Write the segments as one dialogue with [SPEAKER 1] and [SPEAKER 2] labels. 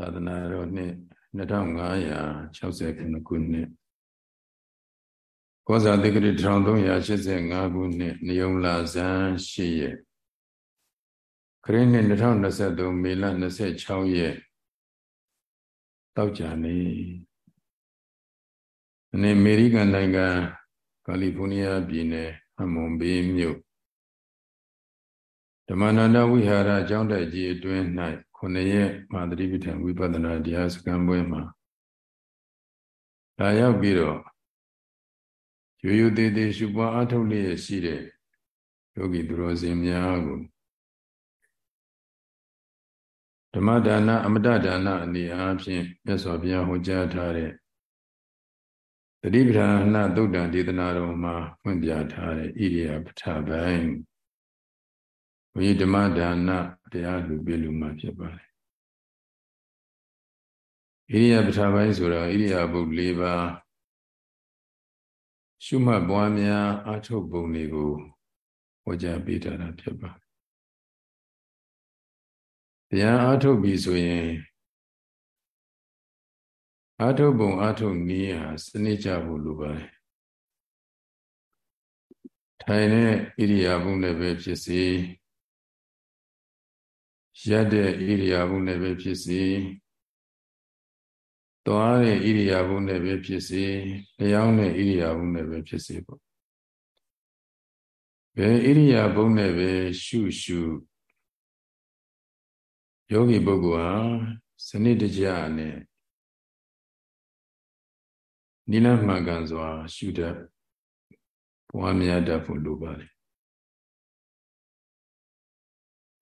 [SPEAKER 1] သာသနာတော်နှစ်2569ခုနှစ်ကောဇာတိကတိ1385ခုနှစ်နေုံလာဇန်8ရက်ခရစ်နှစ်2023မေလ26ရက်တောက်ကြနေအနည်းအမေရိကန်နိုင်ငံကယ်လီဖိုးနီးယားပြည်နယ်အမွန်ဘေးမြို့ ဓမ္မနန္ဒဝိဟာရကျောင်းတိုက်ကြီးအတွင်း၌ခုနှစ်ရက်မာသတိပဋ္ဌာန်ဝိပဿနာတရားစခန်းပွဲမှာလာရောက်ပြီးတော့ရိုးရိုးသေးသေးရှုပွားအထုတ်လျက်ရှိတဲ့ယောဂီသူတော်စင်များကိုဓမ္မဒါနအမတဒါနအနေအားဖြင့်မြတ်စွာဘုရားဟောကြားထားတဲ့တတိပဌာနသုတ်တံဒေသနာတော်မှာဖွင့်ပြထားတဲ့ဣရိယာပဋ္ဌာပိုင်း ဘုရားဓမ္မဒါနတရားလူပြလူမှာဖြစ်ပါတယ်ဣရိယာပဋ္ဌာပိုင်းဆိုတာဣရိယာပုတ်၄ပါးရှုမှတ်ပွားများအာထုတ်ပုံတွေကိုဟောကြားပေးထားတာဖြစ်ပါတယ်တရားအာထုတ်ပြီဆိုရင်အာထုတ်ပုံအာထုတ်နည်းဟာစနစ်ကြဖို့လိုပါတယ်ထိုင်တဲ့ဣရိယာပုနဲ့ပဲဖြစ်စေ ရက်တဲ့ဣရိယာပုနဲ့ပဲဖြစ်စေသွားတဲ့ဣရိယာပုနဲ့ပဲဖြစ်စေလျောင်းတဲ့ဣရိယာပုနဲ့ပဲဖြစ်စေပေါ့ဘယ်ဣရိယာပုနဲ့ပဲရှုရှုယောဂီပုဂ္ဂိုလ်ဟာစနစ်တကျနဲ့နိလမှန်ကန်စွာ ရှုတတ်ပွားများတတ်ဖို့လိုပါတယ်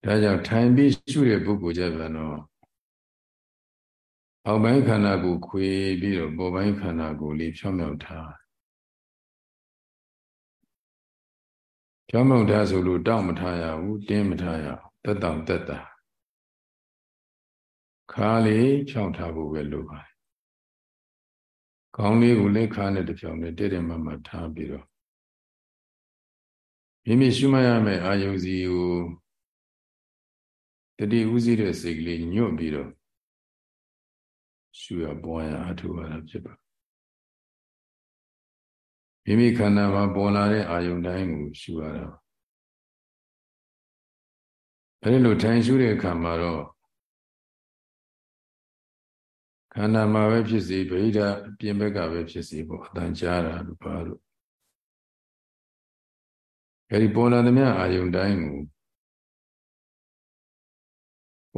[SPEAKER 1] ဒါကြောင့်ထိုင်ပြီးရှုတဲ့ပုဂ္ဂိုလ်ကြပြန်တော့အောက်ပိုင်းခန္ဓာကိုခွေပြီးတော့ပေါ်ပိုင်းခန္ဓာကိုလေးဖြောင်းမြောက်ထားဖြောင်းမြောက်ထားဆိုလို့တောင့်မထားရဘူးတင်းမထားရတက်တောင့်တက်တာခါလေးဖြောင်းထားဖို့ပဲလိုပါတယ်ခေါင်းလေးကိုလည်းခါနဲ့တစ်ဖြောင်းနဲ့တည့်တယ်မှမှထားပြီးတော့မိမိရှုမှတ်ရမယ့်အာယုစီကို တတိဥစည်းတဲ့စိတ်ကလေးညွတ်ပြီးတော့ရှုရပွားရအထုရတာဖြစ်ပါမိမိခန္ဓာမှာပေါ်လာတဲ့အာယုန်တိုင်းကိုရှုရတာအဲဒီလိုထိုင်ရှုတဲ့အခါမှာတော့ခန္ဓာမှာပဲဖြစ်စီဗိဓာအပြင်ဘက်ကပဲဖြစ်စီပေါ့အတန်ကြားတာလို့ပါလို့အဲဒီပေါ်လာသမျှအာယုန်တိုင်းကို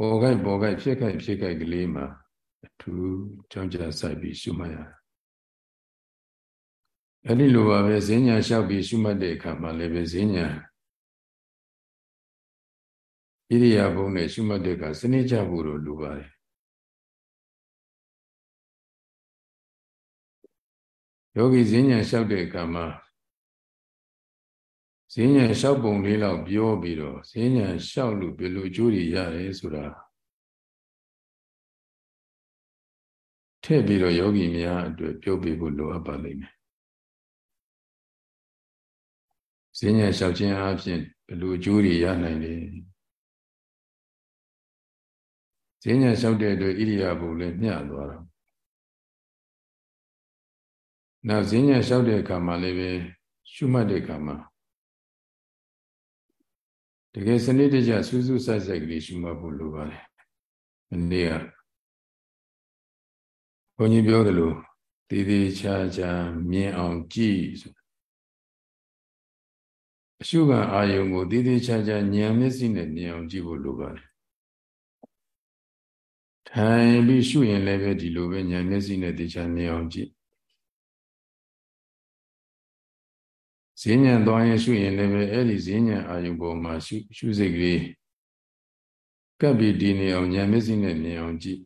[SPEAKER 1] ပေါ်ခိုက်ပေါ်ခိုက်ဖြစ်ခိုက်ဖြစ်ခိုက်ကလေးမှာအထူးကြောင်းကြစိုက်ပြီးရှုမှတ်ရအဲ့ဒီလိုပါပဲဈဉ္ညာလျှောက်ပြီးရှုမှတ်တဲ့အခါမှာလည်းပဲဈဉ္ညာဣရိယာပုနဲ့ရှုမှတ်တဲ့အခါစနစ်ကြဖို့လိုလိုပါတယ်ယောဂီဈဉ္ညာလျှောက်တဲ့အခါမှာ ဈဉ္ညာလျှောက်ပုံလေးလောက်ပြောပြီးတော့ဈဉ္ညာလျှောက်လို့ဘယ်လိုအကျိုးတွေရတယ်ဆိုတာထည့်ပြီးတော့ယောဂီများအတွက်ပြောပြဖို့လိုအပ်ပါလိမ့်မယ်ဈဉ္ညာလျှောက်ခြင်းအပြင်ဘယ်လိုအကျိုးတွေရနိုင်လဲဈဉ္ညာလျှောက်တဲ့အတွက်ဣရိယာပုလည်းမျှသွားတော့နောက်ဈဉ္ညာလျှောက်တဲ့အခါမှာလည်းပဲရှုမှတ်တဲ့အခါမှာ တကယ်စနစ်တကျစူးစူးဆိုက်ဆိုက်ကလေးရှုမှတ်ဖို့လိုပါတယ်။မနေ့ကဘုန်းကြီးပြောသလိုတည်တည်ချာချာမြင်အောင်ကြည့်ဆိုအရှုခံအာယုံကိုတည်တည်ချာချာဉာဏ်မျက်စိနဲ့မြင်အောင်ကြည့်ဖို့လိုပါတယ်။ထိုင်ပြီးရှုရင်လည်းပဲဒီလိုပဲဉာဏ်မျက်စိနဲ့တည်ချာမြင်အောင်ကြည့် ဈဉ္ဉံသွားရင်ရှုရင်လည်းပဲအဲ့ဒီဈဉ္ဉံအာယုပေါ်မှာရှုရှုစိတ်ကလေးကပ်ပြီးတည်နေအောင်ဉာဏ်မျက်စိနဲ့မြင်အောင်ကြည့်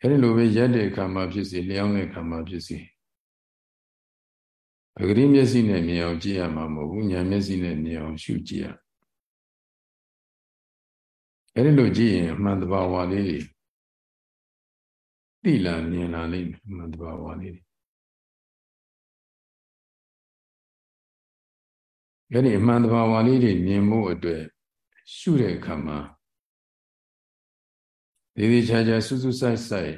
[SPEAKER 1] အဲ့ဒီလိုပဲရက်တဲ့အခါမှာဖြစ်စီလျောင်းတဲ့အခါမှာဖြစ်စီပဂရိမျက်စိနဲ့မြင်အောင်ကြည့်ရမှာမဟုတ်ဘူးဉာဏ်မျက်စိနဲ့မြင်အောင်ရှုကြည့်ရအဲ့ဒီလိုကြည့်ရင်အမှန်တဘာဝလေးတွေသိလာမြင်လာလိမ့်မယ်အမှန်တဘာဝလေးတွေ အဲ့ဒီအမှန်တဘာဝလေးတွေမြင်မှုအတွက်ရှုတဲ့အခါမှာဒီဒီချာချာစွစွဆိုင်ဆိုင်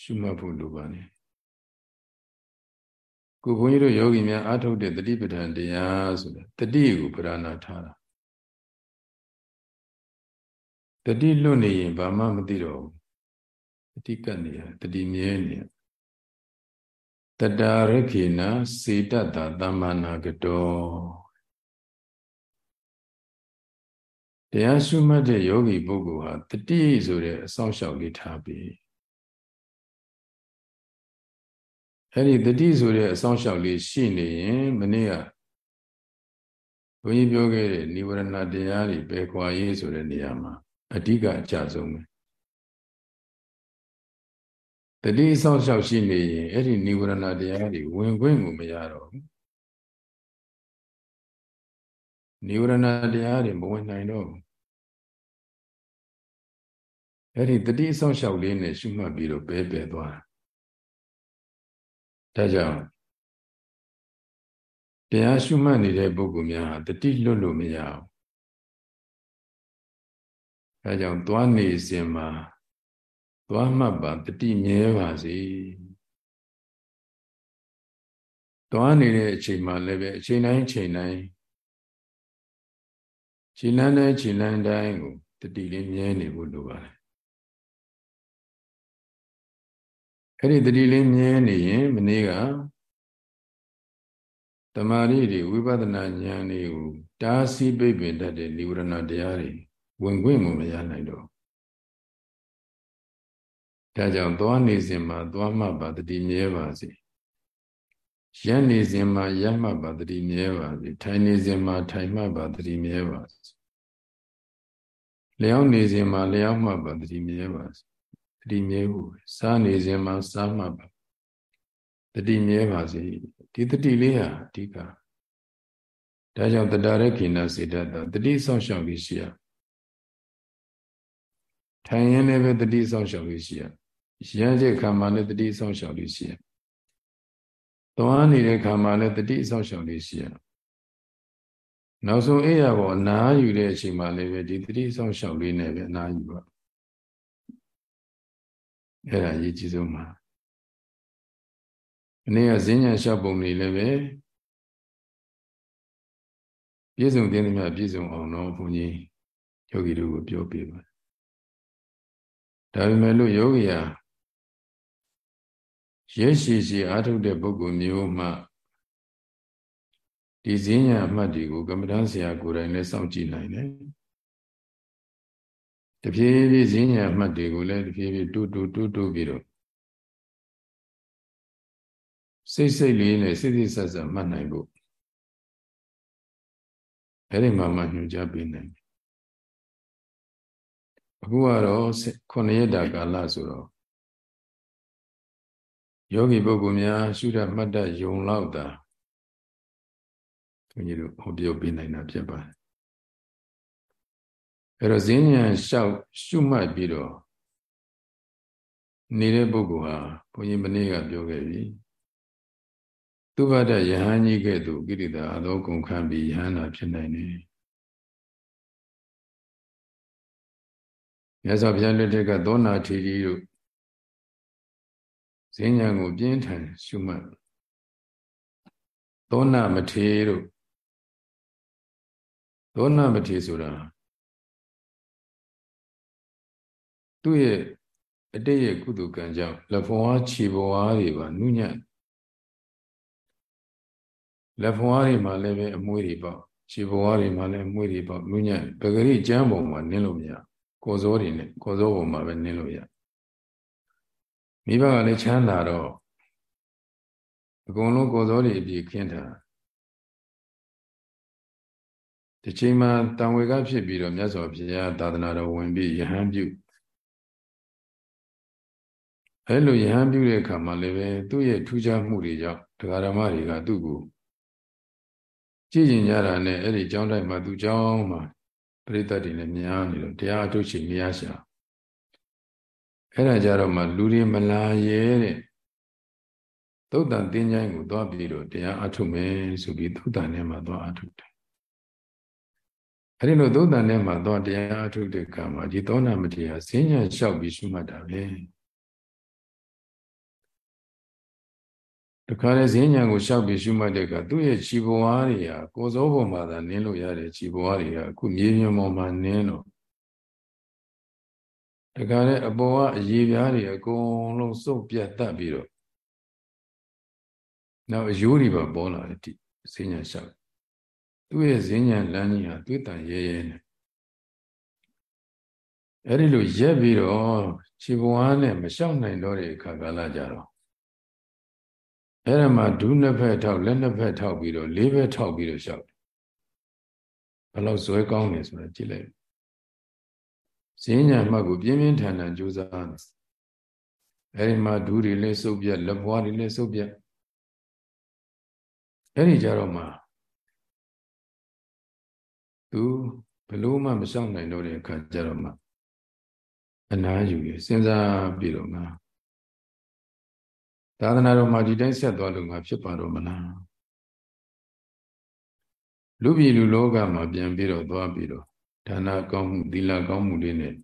[SPEAKER 1] ရှုမှတ်ဖို့လိုပါနေကိုဘုန်းကြီးတို့ယောဂီများအားထုတ်တဲ့တတိပဋ္ဌာန်တရားဆိုတာတတိကိုပြဏာထားတာတတိလွတ်နေရင်ဘာမှမသိတော့ဘူးတတိကတ်နေရတတိမြဲနေ တတာရခေနစေတတသမ္မာနာကတောတရားရှုမှတ်တဲ့ယောဂီပုဂ္ဂိုလ်ဟာတတိဆိုတဲ့အဆောင်လျှောက်လေးထားပြီးအဲ့ဒီတတိဆိုတဲ့အဆောင်လျှောက်လေးရှိနေရင်မနေ့ကဘုန်းကြီးပြောခဲ့တဲ့និဝရဏတရားတွေပယ်ခွာရေးဆိုတဲ့နေရာမှာအဓိကအကျဆုံးပဲ တတိအဆောင်လျှောက်ရှိနေရင်အဲ့ဒီនិဝရဏတရားတွေဝင်ခွင့်ကိုမရတော့ဘူးនិဝရဏတရားတွေမဝင်နိုင်တော့ဘူးအဲ့ဒီတတိအဆောင်လျှောက်လေးနဲ့ရှုမှတ်ပြီးတော့ပဲပဲသွားဒါကြောင့်တရားရှုမှတ်နေတဲ့ပုဂ္ဂိုလ်များဟာတတိလွတ်လို့မရဘူးဒါကြောင့်သွားနေစဉ်မှာ သွားမှတ်ပါတတိမြဲပါစေသွားနေတဲ့အချိန်မှာလည်းပဲအချိန်တိုင်းအချိန်တိုင်းခြေလန်းတဲ့ခြေလန်းတိုင်းကိုတတိလေးမြဲနေဖို့လိုပါတယ်အဲ့ဒီတတိလေးမြဲနေရင်မနေ့ကတမာရီတွေဝိပဿနာဉာဏ်တွေကိုတားဆီးပိတ်ပင်တတ်တဲ့និဝရဏတရားတွေဝင်ခွင့်မရနိုင်တော့ ဒါကြောင့်သွားနေစဉ်မှာသွားမှပါတတိမြဲပါစေရပ်နေစဉ်မှာရပ်မှပါတတိမြဲပါစေထိုင်နေစဉ်မှာထိုင်မှပါတတိမြဲပါစေလျောင်းနေစဉ်မှာလျောင်းမှပါတတိမြဲပါစေတတိမြဲဖို့စားနေစဉ်မှာစားမှပါတတိမြဲပါစေဒီတတိလေးဟာအဓိကဒါကြောင့်တတရခိဏစေတတ်တတိဆောင်ရှောက်ပြီးရှိရထိုင်ရင်လည်းပဲတတိဆောင်ရှောက်ပြီးရှိရ ရမ်းတဲ့ခါမှာလည်းတတိဆောင်ရှောက်ပြီးရှိရသွားနေတဲ့ခါမှာလည်းတတိဆောင်ရှောက်ပြီးရှိရနောက်ဆုံးအိယာပေါ်အနားယူတဲ့အချိန်မှာလည်းပဲဒီတတိဆောင်ရှောက်လေးနဲ့ပဲအနားယူပါအဲ့ဒါအရေးကြီးဆုံးပါအနည်းကဈဉ္ညာလျှောက်ပုံတွေလည်းပဲပြည့်စုံတဲ့မြတ်ပြည့်စုံအောင်တော့ဘုန်းကြီးယောဂီတို့ကိုပြောပြပါဒါပေမဲ့လို့ယောဂီဟာ ရဲရှိရှိအားထုတ်တဲ့ပုဂ္ဂိုလ်မျိုးမှဒီဈဉ္ညာအမှတ်တွေကိုကမ္မဋ္ဌာန်းဆရာကိုယ်တိုင်လည်းစောင့်ကြည့်နိုင်တယ်တဖြည်းဖြည်းဈဉ္ညာအမှတ်တွေကိုလည်းတဖြည်းဖြည်းတူတူတူတူပြီးတော့စိတ်စိတ်လေးနဲ့စိတ်စိတ်ဆက်ဆက်မှတ်နိုင်ဖို့အဲ့ဒီမှာမှညွှန်ကြားပေးနိုင်တယ်အခုကတော့9ရက်တာကာလဆိုတော့ ယောဂီပုဂ္ဂိုလ်များရှုရမှတ်တယုံလောက်တာဘုန်းကြီးတို့ဟောပြောပေးနိုင်တာဖြစ်ပါတယ်အဲ့တော့ဈဉ္ဉံလျှောက်ရှုမှတ်ပြီးတော့နေတဲ့ပုဂ္ဂိုလ်ဟာဘုန်းကြီးမနေ့ကပြောခဲ့ပြီသူဘဒယဟန်ကြီးကဲ့သို့ကိရိတာအသောကုန်ခံပြီးယဟန္တာဖြစ်နိုင်တယ်မြတ်စွာဘုရားလက်ထက်ကသောနာထီကြီးတို့ ဈဉ္ဉံကိုပြင်းထန်ရှုမှတ်သောနာမထေတို့သောနာမထေဆိုတာသူ့ရဲ့အတိတ်ရဲ့ကုသကံကြောင့်လက်ဖွားခြေပွားတွေပါနုညံ့လက်ဖွားတွေမှာလည်းပဲအမွှေးတွေပေါ့ခြေပွားတွေမှာလည်းအမွှေးတွေပေါ့နုညံ့ပဂရိကျမ်းပုံမှာနင်းလို့မရကိုယ်စောတွေနဲ့ကိုယ်စောပုံမှာပဲနင်းလို့ရ မိဘကလည်းချမ်းသာတော့အကုန်လုံးကိုယ်စောတွေအပြည့်ခင်းထားဒီချိန်မှာတံဝေကဖြစ်ပြီးတော့မြတ်စွာဘုရားသာသနာတော်ဝင်ပြီးယဟန်ပြုအဲလိုယဟန်ပြုတဲ့အခါမှာလည်းပဲသူ့ရဲ့ထူးခြားမှုတွေကြောင့်တရားဓမ္မတွေကသူ့ကိုကြည်ကျင်ကြတာနဲ့အဲ့ဒီကျောင်းတိုင်းမှာသူကျောင်းမှာပရိသတ်တွေလည်းများနေတော့တရားအထုတ်ချိန်မရရှာ အဲ့ဒါကြတော့မှလူတွေမလာရဲတဲ့သုတ်တန်တင်းချိုင်းကိုသွားပြီးတော့တရားအထုတ်မယ်ဆိုပြီးသုတ်တန်ထဲမှာသွားအထုတ်တယ်အဲ့ဒီလိုသုတ်တန်ထဲမှာတော့တရားအထုတ်တဲ့ကံမှာဒီသောနာမတိဟာဈဉ္ညာလျှောက်ပြီးရှုမှတ်တာပဲတခါလေဈဉ္ညာကိုလျှောက်ပြီးရှုမှတ်တဲ့ကသူ့ရဲ့ခြေဘဝတွေဟာကိုယ်စောပေါ်မှာသာနင်းလို့ရတဲ့ခြေဘဝတွေကအခုမြေပြင်ပေါ်မှာနင်းတော့ တခါလေအပေါ်ကအရေးပြားတွေအကုန်လုံးစုပ်ပြတ်တတ်ပြီးတော့နောက်အယိုးတွေပါပေါ်လာတယ်ဒီဈဉ္ညာလျှောက်သူ့ရဲ့ဈဉ္ညာလမ်းကြီးဟာသူ့တန်ရဲရဲနဲ့အဲ့ဒီလိုရက်ပြီးတော့ခြေဘဝနဲ့မလျှောက်နိုင်တော့တဲ့အခါကလာကြတော့အဲ့ဒါမှဒုနှစ်ဖက်ထောက်လက်နှစ်ဖက်ထောက်ပြီးတော့လေးဖက်ထောက်ပြီးတော့လျှောက်တယ်ဘယ်လောက်ဇွဲကောင်းနေဆိုတာကြည့်လိုက် ဈဉ္ညာမှတ်ကိုပြင်းပြင်းထန်ထန်ကြိုးစားတယ်အဲ့ဒီမှာဒူးတွေလည်းစုပ်ပြက်လက်ဘွားတွေလည်းစုပ်ပြက်အဲ့ဒီကြတော့မှသူဘလို့မှမရှောင်နိုင်တော့တဲ့အခါကျတော့မှအနာယူရစဉ်းစားပြီးတော့ငါသာသနာတော်မှာဒီတိုင်းဆက်သွားလို့ငါဖြစ်ပါတော့မလားလူပြည်လူလောကမှာပြန်ပြီးတော့သွားပြီးတော့ ဒါနကောင်းမှုသီလကောင်းမှုတွေနဲ့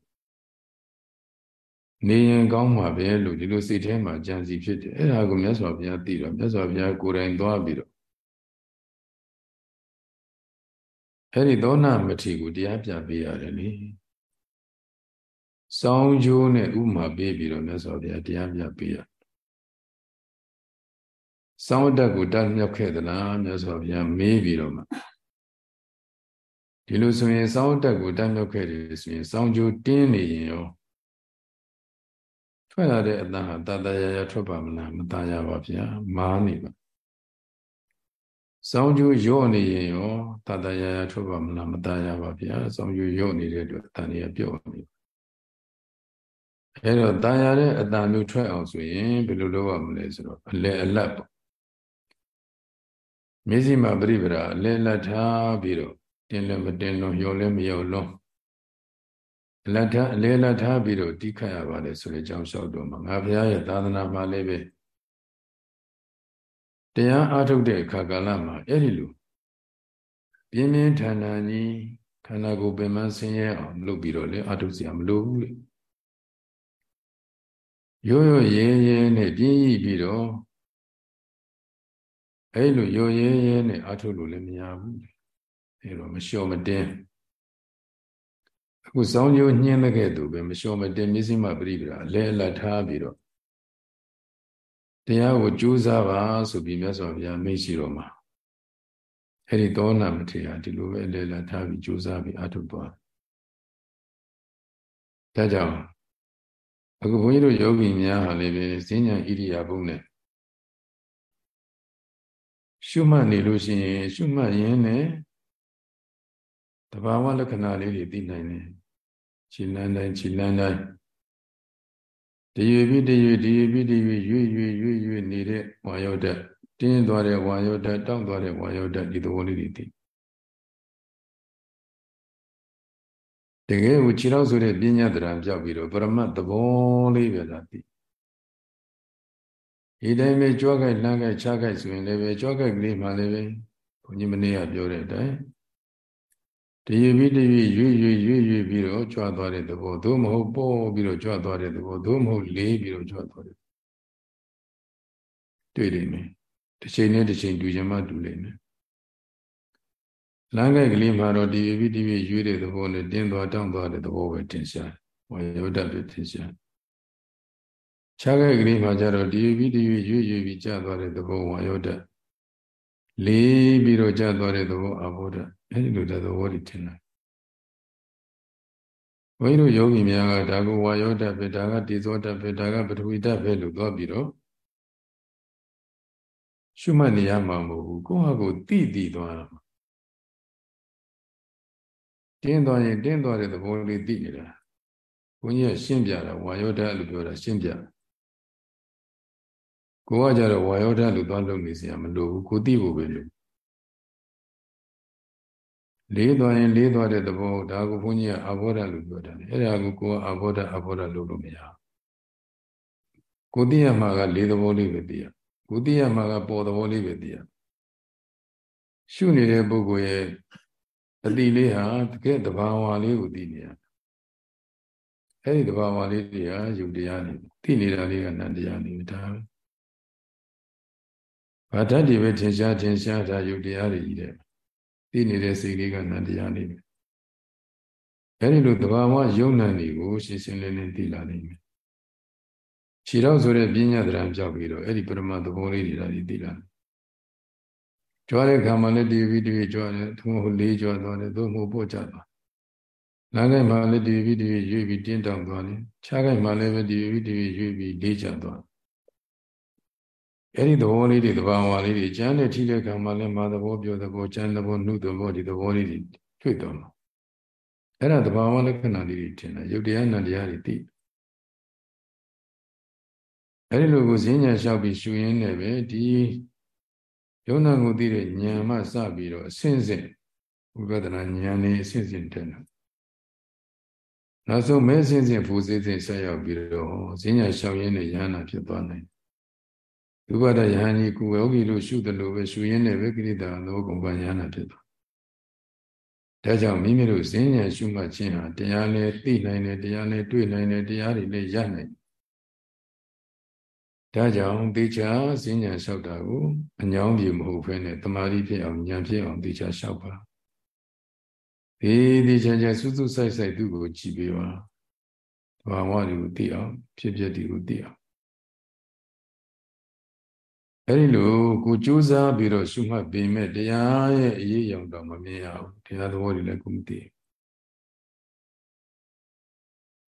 [SPEAKER 1] နေရင်ကောင်းမှာပဲလို့ဒီလိုစိတ်ထဲမှာကြံစီဖြစ်တယ်အဲ့ဒါကိုမြတ်စွာဘုရားသိတော့မြတ်စွာဘုရားကိုယ်တိုင်သွားပြီးတော့အဲ့ဒီသောနာမထေကိုတရားပြပေးရတယ်လေစောင်းကျိုးနဲ့ဥမာပေးပြီးတော့မြတ်စွာဘုရားတရားပြပေးရစောင်းတက်ကိုတတ်မြောက်ခဲ့သလားမြတ်စွာဘုရားမေးပြီးတော့မှ ဒီလိုဆိုရင်စောင်းတက်ကိုတက်မြောက်ခဲ့တယ်ဆိုရင်စောင်းကြိုးတင်းနေရင်ရောထွက်လာတဲ့အတန်ဟာတတရာရာထွက်ပါမလားမတရာပါဗျာမားနေပါစောင်းကြိုးယော့နေရင်ရောတတရာရာထွက်ပါမလားမတရာပါဗျာစောင်းကြိုးယော့နေတဲ့အတွက်အတန်ကြီးပြော့နေပါအဲတော့တန်ရတဲ့အတန်မျိုးထွက်အောင်ဆိုရင်ဘယ်လိုလုပ်ရမလဲဆိုတော့အလဲအလတ်ပေါ့မျက်စိမှာပြိပရာအလဲလက်ထားပြီးတော့ တင်းလည်းမတင်းလုံးရောလည်းမရောလုံးအလတ်ထားအလေးလတ်ထားပြီးတော့တိခတ်ရပါလေဆိုတဲ့အကြောင်းလျှောက်တော့မှာငါဘုရားရဲ့သာသနာမှာလည်းပဲတရားအားထုတ်တဲ့အခါကာလမှာအဲ့ဒီလိုပြင်းပြင်းထန်ထန်ကြီးခန္ဓာကိုယ်ပင်မဆင်းရဲအောင်လုပ်ပြီးတော့လေအားထုတ်စရာမလိုဘူးလေရိုးရိုးရဲရဲနဲ့ပြင်းရပြီးတော့အဲ့လိုရိုးရဲရဲနဲ့အားထုတ်လို့လည်းမရဘူးလေ အဲ့တော့မလျှော်မတင်းအခုစောင်းကျိုးညှင်းတဲ့ကဲ့သို့ပဲမလျှော်မတင်းမျက်စိမှပြိပရာလဲအလတ်ထားပြီးတော့တရားကိုကြိုးစားပါဆိုပြီးမြတ်စွာဘုရားမိတ်ရှိတော်မှာအဲ့ဒီသောနာမထေရဒီလိုပဲအလေလာထားပြီးကြိုးစားပြီးအထုတ်သွားဒါကြောင့်အခုဘုန်းကြီးတို့ယောဂီများဟာလည်းပဲဈဉ္ညာဣရိယာပုနဲ့ရှုမှတ်နေလို့ရှိရင်ရှုမှတ်ရင်းနဲ့ တဘာဝလက္ခဏာလေးတွေသိနိုင်တယ်ခြေလန်းတိုင်းခြေလန်းတိုင်းတရွေပြီးတရွေတရွေပြီးတရွေရွေ့ရွေ့ရွေ့ရွေ့နေတဲ့ဝါယောဓာတ်တင်းသွားတဲ့ဝါယောဓာတ်တောင့်သွားတဲ့ဝါယောဓာတ်ဒီသဘောလေးတွေသိတကယ်ကိုခြေတော့ဆိုတဲ့ပညာတရားပြောက်ပြီးတော့ပရမတ်သဘောလေးပဲသာသိဒီတိုင်းပဲကြွားခိုက်လမ်းခိုက်ခြားခိုက်ဆိုရင်လည်းပဲကြွားခိုက်ကလေးမှလည်းပဲဘုန်းကြီးမနေ့ကပြောတဲ့အတိုင်း တရည်ပြီးတရည်ရွေ့ရွေ့ရွေ့ရွေ့ပြီးတော့ကြွသွားတဲ့သဘောသို့မဟုတ်ပေါ်ပြီးတော့ကြွသွားတဲ့သဘောသို့မဟုတ်လေးပြီးတော့ကြွသွားတဲ့တွေ့နေမယ်တစ်ချိန်နဲ့တစ်ချိန်တူချင်မှတူလိမ့်မယ်လမ်းကဲကလေးမှာတော့တရည်ပြီးတရည်ရွေ့တဲ့သဘောနဲ့တင်းသွားတောင့်သွားတဲ့သဘောပဲတင်ရှားဝေယောတတ်ပဲတင်ရှားခြားကဲကလေးမှာကျတော့တရည်ပြီးတရည်ရွေ့ရွေ့ပြီးကျသွားတဲ့သဘောဝေယောတတ်လေးပြီးတော့ကျသွားတဲ့သဘောအဘောဓ အဲဒီလိုတဲ့သဘောတွေထင်တယ်ဘုန်းကြီးတို့ယောဂီများကဒါကိုဝါယောဓာတ်ပဲဒါကတေဇောဓာတ်ပဲဒါကပထဝီဓာတ်ပဲလို့သွားပြီးတော့ရှုမှတ်နေရမှာမဟုတ်ဘူးကိုယ့်ဟာကိုယ်တိတိသွားရမှာတင်းသွားရင်တင်းသွားတဲ့သဘောလေးသိနေတာဘုန်းကြီးကရှင်းပြတာဝါယောဓာတ်လို့ပြောတာရှင်းပြကိုကကြတော့ဝါယောဓာတ်လို့သွားလုပ်နေစရာမလိုဘူးကိုသိဖို့ပဲလို့ လေးသွားရင်လေးသွားတဲ့သဘောဒါကိုဘုန်းကြီးကအဘောဓာလို့ပြောတယ်အဲ့ဒါကိုကိုကအဘောဓာအဘောဓာလို့လို့မရကိုသိရမှာကလေးသဘောလေးပဲသိရကိုသိရမှာကပေါ်သဘောလေးပဲသိရရှုနေတဲ့ပုဂ္ဂိုလ်ရဲ့အတိလေးဟာတကယ်တဘာဝလေးကိုသိနေရအဲ့ဒီတဘာဝလေးတွေဟာယုတ်တရားနေသိနေတာလေးကနန္တရားနေဒါဘာတတ်ဒီပဲထင်ရှားထင်ရှားဒါယုတ်တရားတွေကြီးတယ် သိနေတဲ့စိတ်လေးကနန္တရားနေတယ်အဲ့ဒီလိုတဘာဝယုံနံတွေကိုရှင်းရှင်းလင်းလင်းသိလာနိုင်မယ်ခြေတော့ဆိုတဲ့ပညာတရားကြောက်ပြီးတော့အဲ့ဒီပရမသဘောလေးတွေဒါတွေသိလာတယ်ကြွားတဲ့ခါမှလည်းဒီဗီဒီယိုကြွားတယ်သူဟိုလေးကြွားသွားတယ်သူဟိုပို့ကြသွားလမ်းထဲမှာလည်းဒီဗီဒီယိုရွေးပြီးတင်းတောင်သွားတယ်ခြားခိုင်မှာလည်းပဲဒီဗီဒီယိုရွေးပြီးလေးချသွား အဲ့ဒီသဘောလေးတွေသဘာဝလေးတွေကျမ်းနဲ့ထိတဲ့ခါမှလည်းမာသဘောပြောသဘောကျမ်းသဘောနှုသဘောဒီသဘောလေးတွေတွေ့သွားမှာအဲ့ဒါသဘာဝလက္ခဏာလေးတွေထင်တယ်ယုတ်တရားနံတရားတွေသိအဲ့ဒီလိုကိုဈဉ္ညာလျှောက်ပြီးရှူရင်းနဲ့ပဲဒီယုံနာကိုသိတဲ့ဉာဏ်မှစပြီးတော့အစဉ်စဉ်ဝိပဿနာဉာဏ်လေးအစဉ်စဉ်တက်လာနောက်ဆုံးမဲစဉ်စဉ်ဖူစဉ်စဉ်ဆက်ရောက်ပြီးတော့ဈဉ္ညာလျှောက်ရင်းနဲ့ဉာဏ်နာဖြစ်သွားနိုင် ဥပဒယဟန်ကြီးကုယောဂီလို့ရှုတယ်လို့ပဲရှုရင်းနဲ့ပဲကိရိတာသောကုံပဉာဏ်နာဖြစ်သွားဒါကြောင့်မိမိတို့ဈဉ္ညာရှုမှတ်ခြင်းဟာတရားလည်းသိနိုင်တယ်တရားလည်းတွေ့နိုင်တယ်တရားတွေလည်းရနိုင်တယ်ဒါကြောင့်တေချာစဉ္ညာလျှောက်တာကိုအညောင်းပြေမဟုတ်ဘဲနဲ့တမာတိဖြစ်အောင်ဉာဏ်ဖြစ်အောင်တေချာလျှောက်ပါဒီတေချာချာစူးစူးဆိုင်ဆိုင်သူ့ကိုကြည်ပေးပါဘာဝတွေကိုသိအောင်ဖြစ်ဖြစ်ဒီကိုသိအောင် အဲ့ဒီလိုကိုကြိုးစားပြီးတော့ရှုမှတ်ပေမဲ့တရားရဲ့အရေးအယောင်တော့မမြင်ရဘူးတရားသဘောတွေလည်းကိုမသိ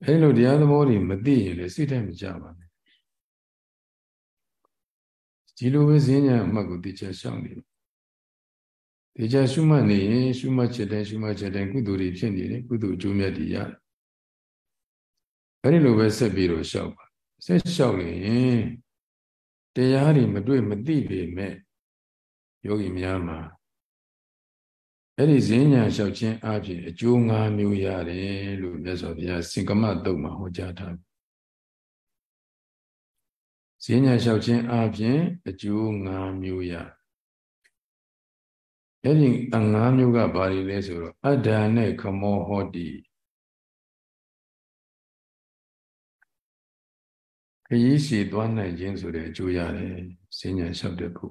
[SPEAKER 1] အဲ့လိုတရားသဘောတွေမသိရင်လည်းစိတ်ထဲမကြပါနဲ့ဒီလိုပဲဈဉ္ညာအမှတ်ကိုတရားရှောင်နေတယ်တရားရှုမှတ်နေရင်ရှုမှတ်ချက်တိုင်းရှုမှတ်ချက်တိုင်းကုသိုလ်တွေဖြစ်နေတယ်ကုသိုလ်အကျိုးမြတ်တွေရတယ်အဲဒီလိုပဲဆက်ပြီးတော့ရှောက်ပါဆက်ရှောက်နေရင် တရားတွေမတွေ့မသိပေမဲ့ယောဂီများမှာအဲ့ဒီဈဉ္ညာလျှောက်ခြင်းအပြင်အကျိုး၅မျိုးရတယ်လို့မြတ်စွာဘုရားစင်ကမတုတ်မှာဟောကြားထားဈဉ္ညာလျှောက်ခြင်းအပြင်အကျိုး၅မျိုးရအဲ့ဒီအ၅မျိုးကဘာတွေလဲဆိုတော့အဒ္ဒာနဲ့ခမောဟောတိ ခရီးရှည်သွားနိုင်ခြင်းဆိုတဲ့အကျိုးရတယ်ဈဉ္ညာလျှောက်တဲ့ပု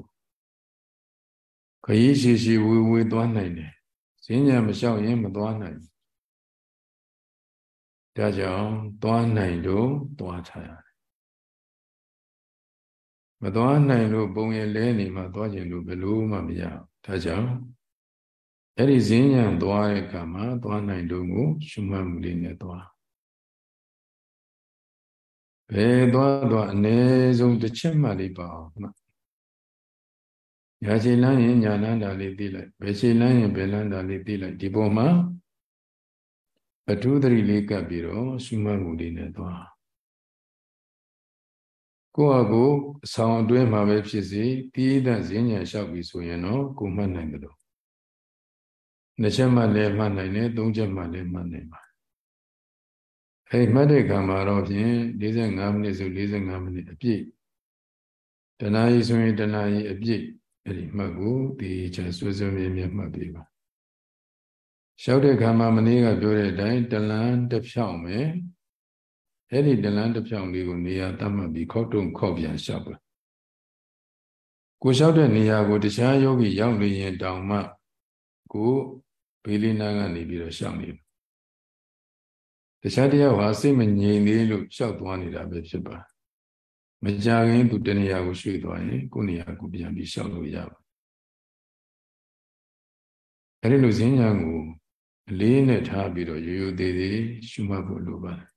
[SPEAKER 1] ခရီးရှည်ရှည်ဝေဝေသွားနိုင်တယ်ဈဉ္ညာမလျှောက်ရင်မသွားနိုင်ဒါကြောင့်သွားနိုင်လို့သွားထားရမသွားနိုင်လို့ပုံရလဲနေမှသွားခြင်းလို့ဘယ်လို့မှမရဒါကြောင့်အဲ့ဒီဈဉ္ဉံသွားတဲ့အခါမှာသွားနိုင်လို့ကိုရှုမှတ်မှုလေးနဲ့သွား ဘယ်သွားသွားအ ਨੇ ဆုံးတစ်ချက်မှလေးပါအောင်မှညာချေလန်းရင်ညာလန်းတာလေးသိလိုက်ဘယ်ချေလန်းရင်ဘယ်လန်းတာလေးသိလိုက်ဒီပုံမှာအထူးသတိလေးကပ်ပြီးတော့ရှုမှတ်မှုလေးနဲ့သွားကိုယ့်အကိုအဆောင်အတွင်းမှာပဲဖြစ်စေတိဒဈဉ္ညာလျှောက်ပြီဆိုရင်တော့ကိုမှတ်နိုင်တယ်လို့နှစ်ချက်မှလည်းမှတ်နိုင်တယ်သုံးချက်မှလည်းမှတ်နိုင်ပါ အဲမှတ်တဲ့ကံမှာတော့ဖြင့်45မိနစ်ဆို45မိနစ်အပြည့်တဏှာကြီးဆိုရင်တဏှာကြီးအပြည့်အဲ့ဒီမှတ်ကိုဒီချာဆွေးဆွေးမြဲမြဲမှတ်ပြီးပါလျှောက်တဲ့ကံမှာမနေ့ကပြောတဲ့အတိုင်းတလန်းတစ်ဖြောင်းမယ်အဲ့ဒီတလန်းတစ်ဖြောင်းလေးကိုနေရာတတ်မှတ်ပြီးခောက်တုံခောက်ပြန်လျှောက်ပါကိုလျှောက်တဲ့နေရာကိုတခြားယောဂီရောက်နေရင်တောင်မှကိုဘေးလေးနားကနေပြီးတော့ရှောက်နေတယ် တခြားတယောက်ဟာစိတ်မငြိမ်သေးလို့ရှောက်သွားနေတာပဲဖြစ်ပါမကြခင်သူတနေရာကိုရွှေ့သွားရင်ကိုနေရာကိုပြန်ပြီးရှောက်လို့ရပါအဲ့ဒီလိုဈဉ္ညာကိုအလေးနဲ့ထားပြီးတော့ရိုးရိုးသေးသေးရှုမှတ်ဖို့လိုပါတယ်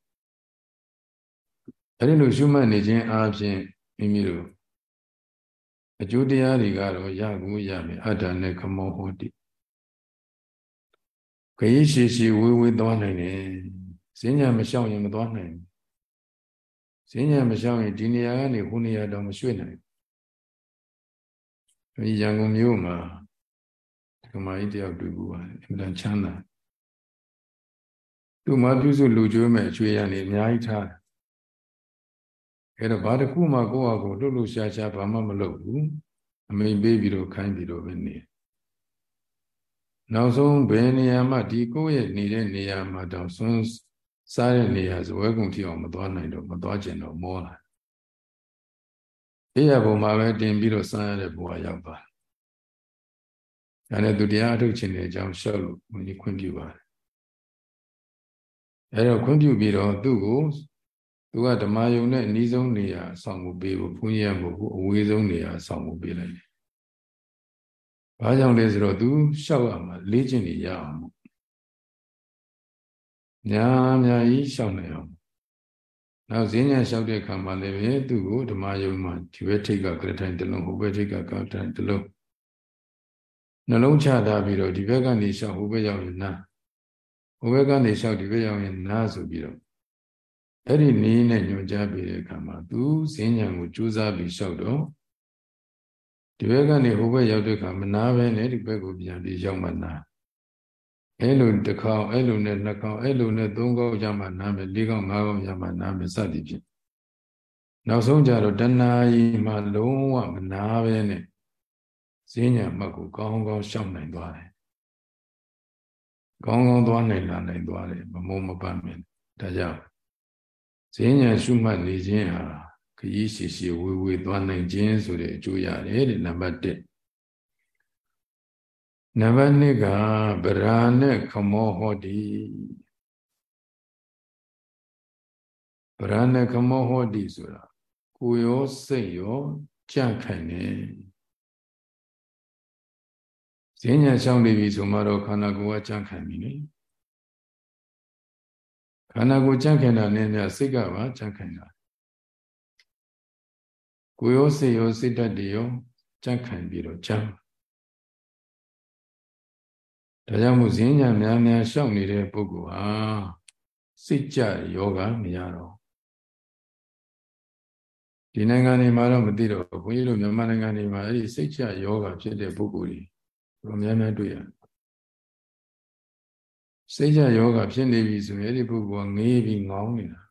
[SPEAKER 1] အဲ့ဒီလိုရှုမှတ်နေခြင်းအပြင်မိမိတို့အကျိုးတရားတွေကတော့ရကိုရမယ်အတ္တနဲ့ခမောဟောတိခရီးရှိရှိဝေးဝေးသွားနိုင်တယ် ဈဉ္ညာမလျှောက်ရင်မသွားနိုင်ဘူးဈဉ္ညာမလျှောက်ရင်ဒီနေရာကနေဟိုနေရာတော့မရွှေ့နိုင်ဘူးဒီရန်ကုန်မြို့မှာဒီကမာကြီးတယောက်တွေ့ဘူးပါတယ်အင်မတန်ချမ်းသာသူ့မှာပြုစုလူကျွေးမဲ့အချွေရနေအများကြီးထားတယ်အဲ့တော့ဘာတစ်ခုမှကိုယ့်အကိုလှုပ်လှုပ်ရှားရှားဘာမှမလုပ်ဘူးအမိန်ပေးပြီးတော့ခိုင်းပြီးတော့ပဲနေနောက်ဆုံးဘယ်နေရာမှဒီကိုယ့်ရဲ့နေတဲ့နေရာမှာတောင်ဆွန်း စားတဲ့နေရာဇဝဲကုံထီအောင်မသွားနိုင်တော့မသွားကျင်တော့မောလာအေးရဘုံမှာပဲတင်ပြီးတော့စားရတဲ့ဘဝရောက်သွားတယ်ဒါနဲ့သူတရားအထုတ်ခြင်းတဲ့အကြောင်းရှောက်လို့ဘုန်းကြီးခွင့်ပြုပါတယ်အဲတော့ခွင့်ပြုပြီးတော့သူ့ကိုသူကဓမ္မယုံနဲ့အနည်းဆုံးနေရာအဆောင်ကိုပေးဖို့ဘုန်းကြီးကမဟုတ်ဘူးအဝေးဆုံးနေရာအဆောင်ကိုပေးလိုက်တယ်။ဘာကြောင့်လဲဆိုတော့သူရှောက်ရမှာလေ့ကျင့်နေရအောင် မို့။ညာများကြီးရှောက်နေအောင်။နောက်ဈဉ္ညာလျှောက်တဲ့ခါမှာလည်းပဲသူ့ကိုဓမ္မယုံမှာဒီဘက်ထိပ်ကကရထိုင်တစ်လုံးဟိုဘက်ထိပ်ကကရထိုင်တစ်လုံးနှလုံးချထားပြီးတော့ဒီဘက်ကနေလျှောက်ဟိုဘက်ရောက်ရင်နာဟိုဘက်ကနေလျှောက်ဒီဘက်ရောက်ရင်နာဆိုပြီးတော့အဲ့ဒီနည်းနဲ့ညွှန်ကြားပေးတဲ့အခါမှာသူဈဉ္ညာကိုကြိုးစားပြီးလျှောက်တော့ဒီဘက်ကနေဟိုဘက်ရောက်တဲ့အခါမနာပဲနဲ့ဒီဘက်ကိုပြန်ပြီးရောက်မှနာ အဲ့လိုတစ်ခေါက်အဲ့လိုနဲ့နှစ်ခေါက်အဲ့လိုနဲ့သုံးခေါက်ရမှနာမယ်လေးခေါက်ငါးခေါက်ရမှနာမယ်စသည်ဖြင့်နောက်ဆုံးကြတော့တဏှာကြီးမှလုံးဝမနာပဲနဲ့ဈဉ္ညာမှတ်ကိုကောင်းကောင်းရှောက်နိုင်သွားတယ်ကောင်းကောင်းသွားနိုင်လာနိုင်သွားတယ်မမုံမပန်းမင်းဒါကြောင့်ဈဉ္ညာရှုမှတ်နေခြင်းဟာခရီးရှည်ရှည်ဝေဝေသွားနိုင်ခြင်းဆိုတဲ့အကျိုးရတယ်တဲ့နံပါတ်1 နံပါတ်2ကဗရာနဲ့ခမောဟောတိဗရာနဲ့ခမောဟောတိဆိုတာကိုရောစိတ်ရောကြန့်ခိုင်နေဈဉ္ညာရှောင်းနေပြီဆိုမှတော့ခန္ဓာကိုယ်ကကြန့်ခိုင်ပြီလေခန္ဓာကိုယ်ကြန့်ခိုင်တာနဲ့မြစိတ်ကပါကြန့်ခိုင်တာကိုယ်ရောစိတ်ရောစိတ်ဓာတ်တွေရောကြန့်ခိုင်ပြီးတော့ကြမ်း ဒါကြောင့်မို့ဈဉ္ညာများများရှောက်နေတဲ့ပုဂ္ဂိုလ်ဟာစိတ်ကြယောဂမရတော့ဒီနိုင်ငံတွေမှာတော့မသိတော့ဘုန်းကြီးတို့မြန်မာနိုင်ငံတွေမှာအဲ့ဒီစိတ်ကြယောဂဖြစ်တဲ့ပုဂ္ဂိုလ်တွေဘယ်များများတွေ့ရစိတ်ကြယောဂဖြစ်နေပြီဆိုရင်အဲ့ဒီပုဂ္ဂိုလ်ကငေးပြီးငေါင်းနေတာ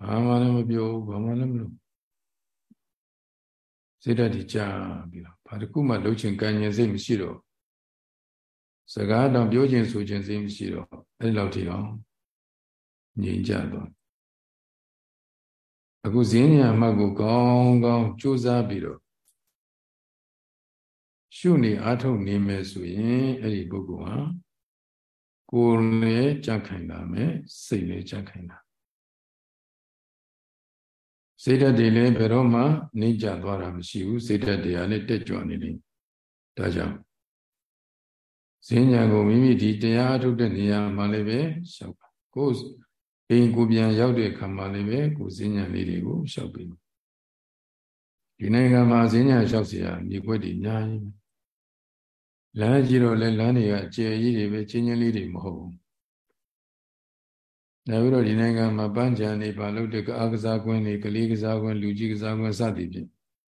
[SPEAKER 1] ဘာမှလည်းမပြောဘူးဘာမှလည်းမလုပ်စိတ်ဓာတ်ကြီးကြာပြီးတော့ ဘာတစ်ခုမှလှုပ်ချင်ကန်ရင်စိတ်မရှိတော့စကားတော့ပြောချင်ဆိုချင်စိတ်မရှိတော့အဲ့လောက်ထိအောင်ငြိမ်ကြတော့အခုဈဉ္ညာမှတ်ကိုကောင်းကောင်းကြိုးစားပြီးတော့ရှုနေအားထုတ်နေမယ်ဆိုရင်အဲ့ဒီပုဂ္ဂိုလ်ဟာကိုယ်လည်းကြက်ခိုင်တာမယ်စိတ်လည်းကြက်ခိုင်တာ စိတ်ဓာတ်တွေလည်းဘယ်တော့မှနှိမ့်ကျသွားတာမရှိဘူးစိတ်ဓာတ်တွေကလည်းတက်ကြွနေတယ်ဒါကြောင့်ဈဉ္ညာကိုမိမိဒီတရားအထုတ်တဲ့နေရာမှာလည်းပဲရှောက်ပါကိုယ်အိမ်ကိုပြန်ရောက်တဲ့အခါမှာလည်းပဲကိုယ်ဈဉ္ညာလေးတွေကိုရှောက်ပြီးဒီနိုင်ငံမှာဈဉ္ညာလျှောက်เสียမြေခွက်တွေအများကြီးလမ်းကြီးတော့လဲလမ်းတွေကကျယ်ကြီးတွေပဲချင်းချင်းလေးတွေမဟုတ်ဘူး နောက်ပြီးတော့ဒီနိုင်ငံမှာပန်းချံနေပါလို့တကအားကစားကွင်းတွေကလေးကစားကွင်းလူကြီးကစားကွင်းစသည်ဖြင့်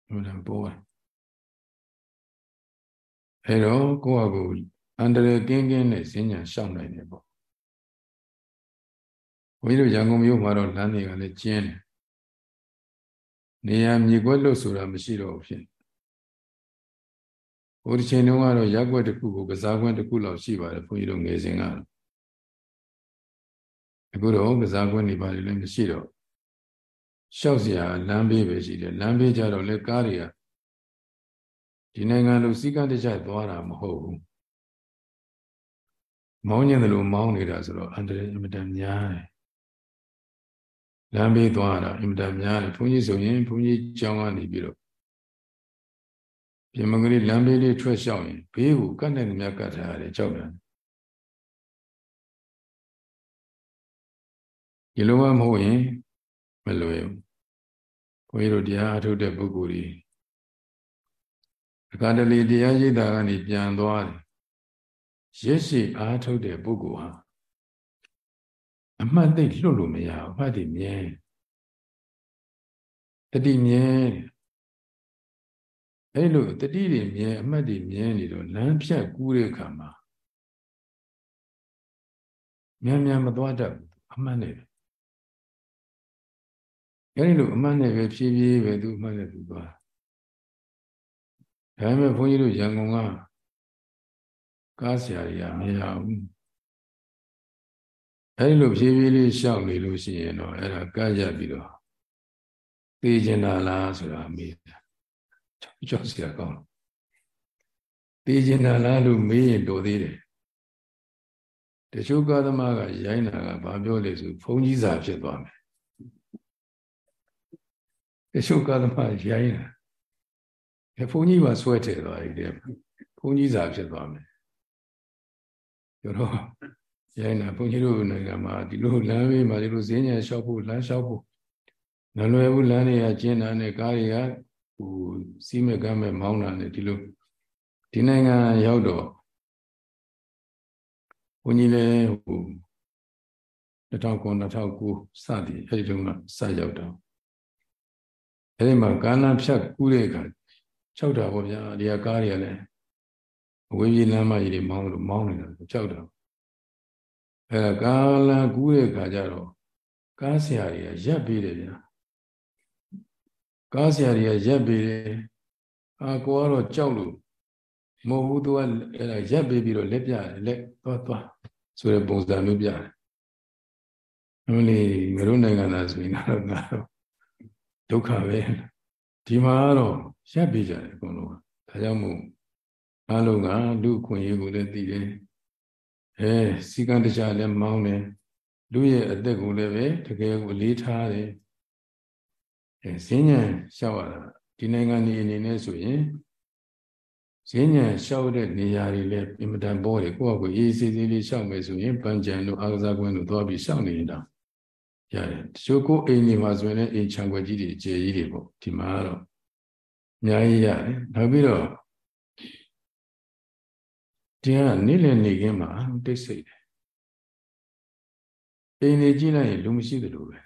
[SPEAKER 1] ဟိုလည်းပေါ်တယ်အဲတော့ကိုယ့်အကူအန္တရာယ်ကင်းကင်းနဲ့ဈဉ္ညာရှောက်နိုင်တယ်ပေါ့ဘုန်းကြီးတို့ရန်ကုန်မြို့မှာတော့လမ်းတွေကလည်းကျင်းတယ်နေရာမြေကွက်လို့ဆိုတာမရှိတော့ဘူးဖြစ်ဟိုဒီချိန်တုန်းကတော့ရက်ွက်တစ်ခုကိုကစားကွင်းတစ်ခုလောက်ရှိပါတယ်ဘုန်းကြီးတို့ငယ်စဉ်ကတော့ အခုတော့ကစားကွင်းနေပါလေလည်းမရှိတော့ရှောက်စရာလမ်းဘေးပဲရှိတယ်လမ်းဘေးကြတော့လေကားတွေကဒီနိုင်ငံလိုစီကံတကျသွားတာမဟုတ်ဘူးမောင်းညင်တယ်လို့မောင်းနေတာဆိုတော့အန္တရာယ်အင်မတန်များတယ်လမ်းဘေးသွားတာအင်မတန်များတယ်ဘုန်းကြီးဆိုရင်ဘုန်းကြီးကျောင်းကနေပြီးတော့ပြင်မကလေးလမ်းဘေးလေးထွက်လျှောက်ရင်ဘေးကိုကတ်တဲ့မြတ်ကတ်ထားရတယ်ကြောက်တယ် ဒီလိုမှမဟုတ်ရင်မလွယ်ဘူးဘုန်းကြီးတို့တရားအထုတ်တဲ့ပုဂ္ဂိုလ်တွေအခါတလေတရားရိပ်တာကနေပြန်သွားတယ်ရစ်ရှိအားထုတ်တဲ့ပုဂ္ဂိုလ်ဟာအမှတ်သိလွတ်လို့မရဘူးအမှတ်တည်မြဲတတိမြဲအဲ့လိုတတိတွေမြဲအမှတ်တွေမြဲနေတော့လမ်းဖြတ်ကူးတဲ့အခါမှာမြန်မြန်မသွားတတ်ဘူးအမှတ်နဲ့ အဲဒီလိုအမှတ်နဲ့ပဲဖြည်းဖြည်းပဲသူအမှတ်နဲ့သူသွားဒါပေမဲ့ဘုန်းကြီးတို့ရန်ကုန်ကကားဆရာကြီးကမရဘူးအဲဒီလိုဖြည်းဖြည်းလေးရှောက်နေလို့ရှိရင်တော့အဲ့ဒါကားရပြီးတော့သိကျင်တာလားဆိုတာမေးတာကြောက်စရာကောင်းသိကျင်တာလားလို့မေးရင်တော်သေးတယ်တချို့ကာသမားကရိုင်းတာကဘာပြောလဲဆိုဘုန်းကြီးစာဖြစ်သွားမယ် တချို့ကာသမားရိုင်းတာဘုန်းကြီးပါဆွဲထည့်သွားတယ်ဘုန်းကြီးစာဖြစ်သွားမယ်ပြောတော့ရိုင်းတာဘုန်းကြီးတို့နိုင်ငံမှာဒီလိုလမ်းဘေးမှာဒီလိုဈေးညံလျှောက်ဖို့လမ်းလျှောက်ဖို့နလွယ်ဘူးလမ်းတွေကကျင်းတာနဲ့ကားတွေကဟိုစီးမဲ့ကမ်းမဲ့မောင်းတာနဲ့ဒီလိုဒီနိုင်ငံရောက်တော့ဘုန်းကြီးလည်းဟို2009 2009စသည်အဲဒီတုန်းကစရောက်တော့ အဲဒီမှာကားလမ်းဖြတ်ကူးတဲ့အခါ၆တာပေါ့ဗျာဒီကကားတွေကလည်းအဝေးပြေးလမ်းမကြီးတွေမောင်းလို့မောင်းနေတာကြောက်တာအဲကားလမ်းကူးတဲ့အခါကျတော့ကားဆရာတွေကရက်ပေးတယ်ဗျာကားဆရာတွေကရက်ပေးတယ်အာကိုကတော့ကြောက်လို့မဟုတ်ဘူးသူကအဲ့ဒါရက်ပေးပြီးတော့လက်ပြတယ်လက်သွားသွားဆိုတဲ့ပုံစံမျိုးပြတယ်အမလီငါတို့နိုင်ငံသားဆိုရင်တော့ငါတော့ ဒုက္ခပဲဒီမှာတော့ရက်ပေးကြတယ်အကုန်လုံးဒါကြောင့်မို့အားလုံးကလူခွင့်ရေးကိုလည်းသိတယ်အဲစီကံတခြားလည်းမောင်းတယ်လူရဲ့အသက်ကိုလည်းပဲတကယ်ကိုလေးထားတယ်အဲဈဉ္ဉံလျှောက်ရတာဒီနိုင်ငံဒီအနေနဲ့ဆိုရင်ဈဉ္ဉံလျှောက်တဲ့နေရာတွေလည်းအင်မတန်ပေါ်တယ်ကိုယ့်အကိုအေးစေးစေးလေးလျှောက်မယ်ဆိုရင်ပန်းကြံတို့အာကစားကွင်းတို့သွားပြီးလျှောက်နေတာ ရတယ်တချို့ကိုအိမ်နေမှာဆိုရင်လည်းအိမ်ခြံွက်ကြီးတွေအခြေကြီးတွေပေါ့ဒီမှာတော့အများကြီးရတယ်နောက်ပြီးတော့ဒီကနေ့လည်နေခင်းမှာတိတ်ဆိတ်တယ်အိမ်နေကြည့်လိုက်ရင်လူမရှိသလိုပဲ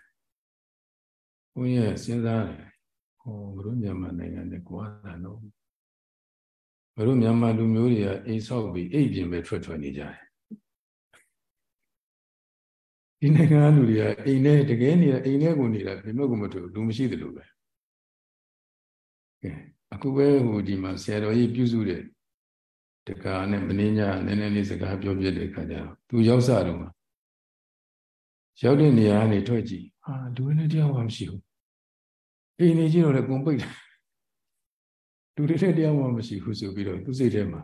[SPEAKER 1] ဘုန်းကြီးစဉ်းစားတယ်ဟောဘုရုမြန်မာနိုင်ငံနဲ့ကွာတာတော့ဘုရုမြန်မာလူမျိုးတွေကအိမ်ဆောက်ပြီးအိမ်ပြင်ပဲထွက်ထွက်နေကြတယ် ဒီနိုင်ငံလူတွေကအိမ်နဲ့တကယ်နေတာအိမ်နဲ့ကိုနေတာဘယ်မှကိုမတွေ့လူမရှိသလိုပဲကဲအခုပဲဟိုဒီမှာဆရာတော်ကြီးပြုစုတဲ့တကားနဲ့မင်းညာနည်းနည်းလေးစကားပြောပြတဲ့ခါကျတော့သူရောက်စားတော့ရောက်တဲ့နေရာကနေထွက်ကြည့်ဟာလူနဲ့တယောက်မှမရှိဘူးအိမ်နေကြီးတော့လည်းကုန်ပိတ်တယ်လူတွေတဲ့တရားမှမရှိဘူးဆိုပြီးတော့သူစိတ်ထဲမှာ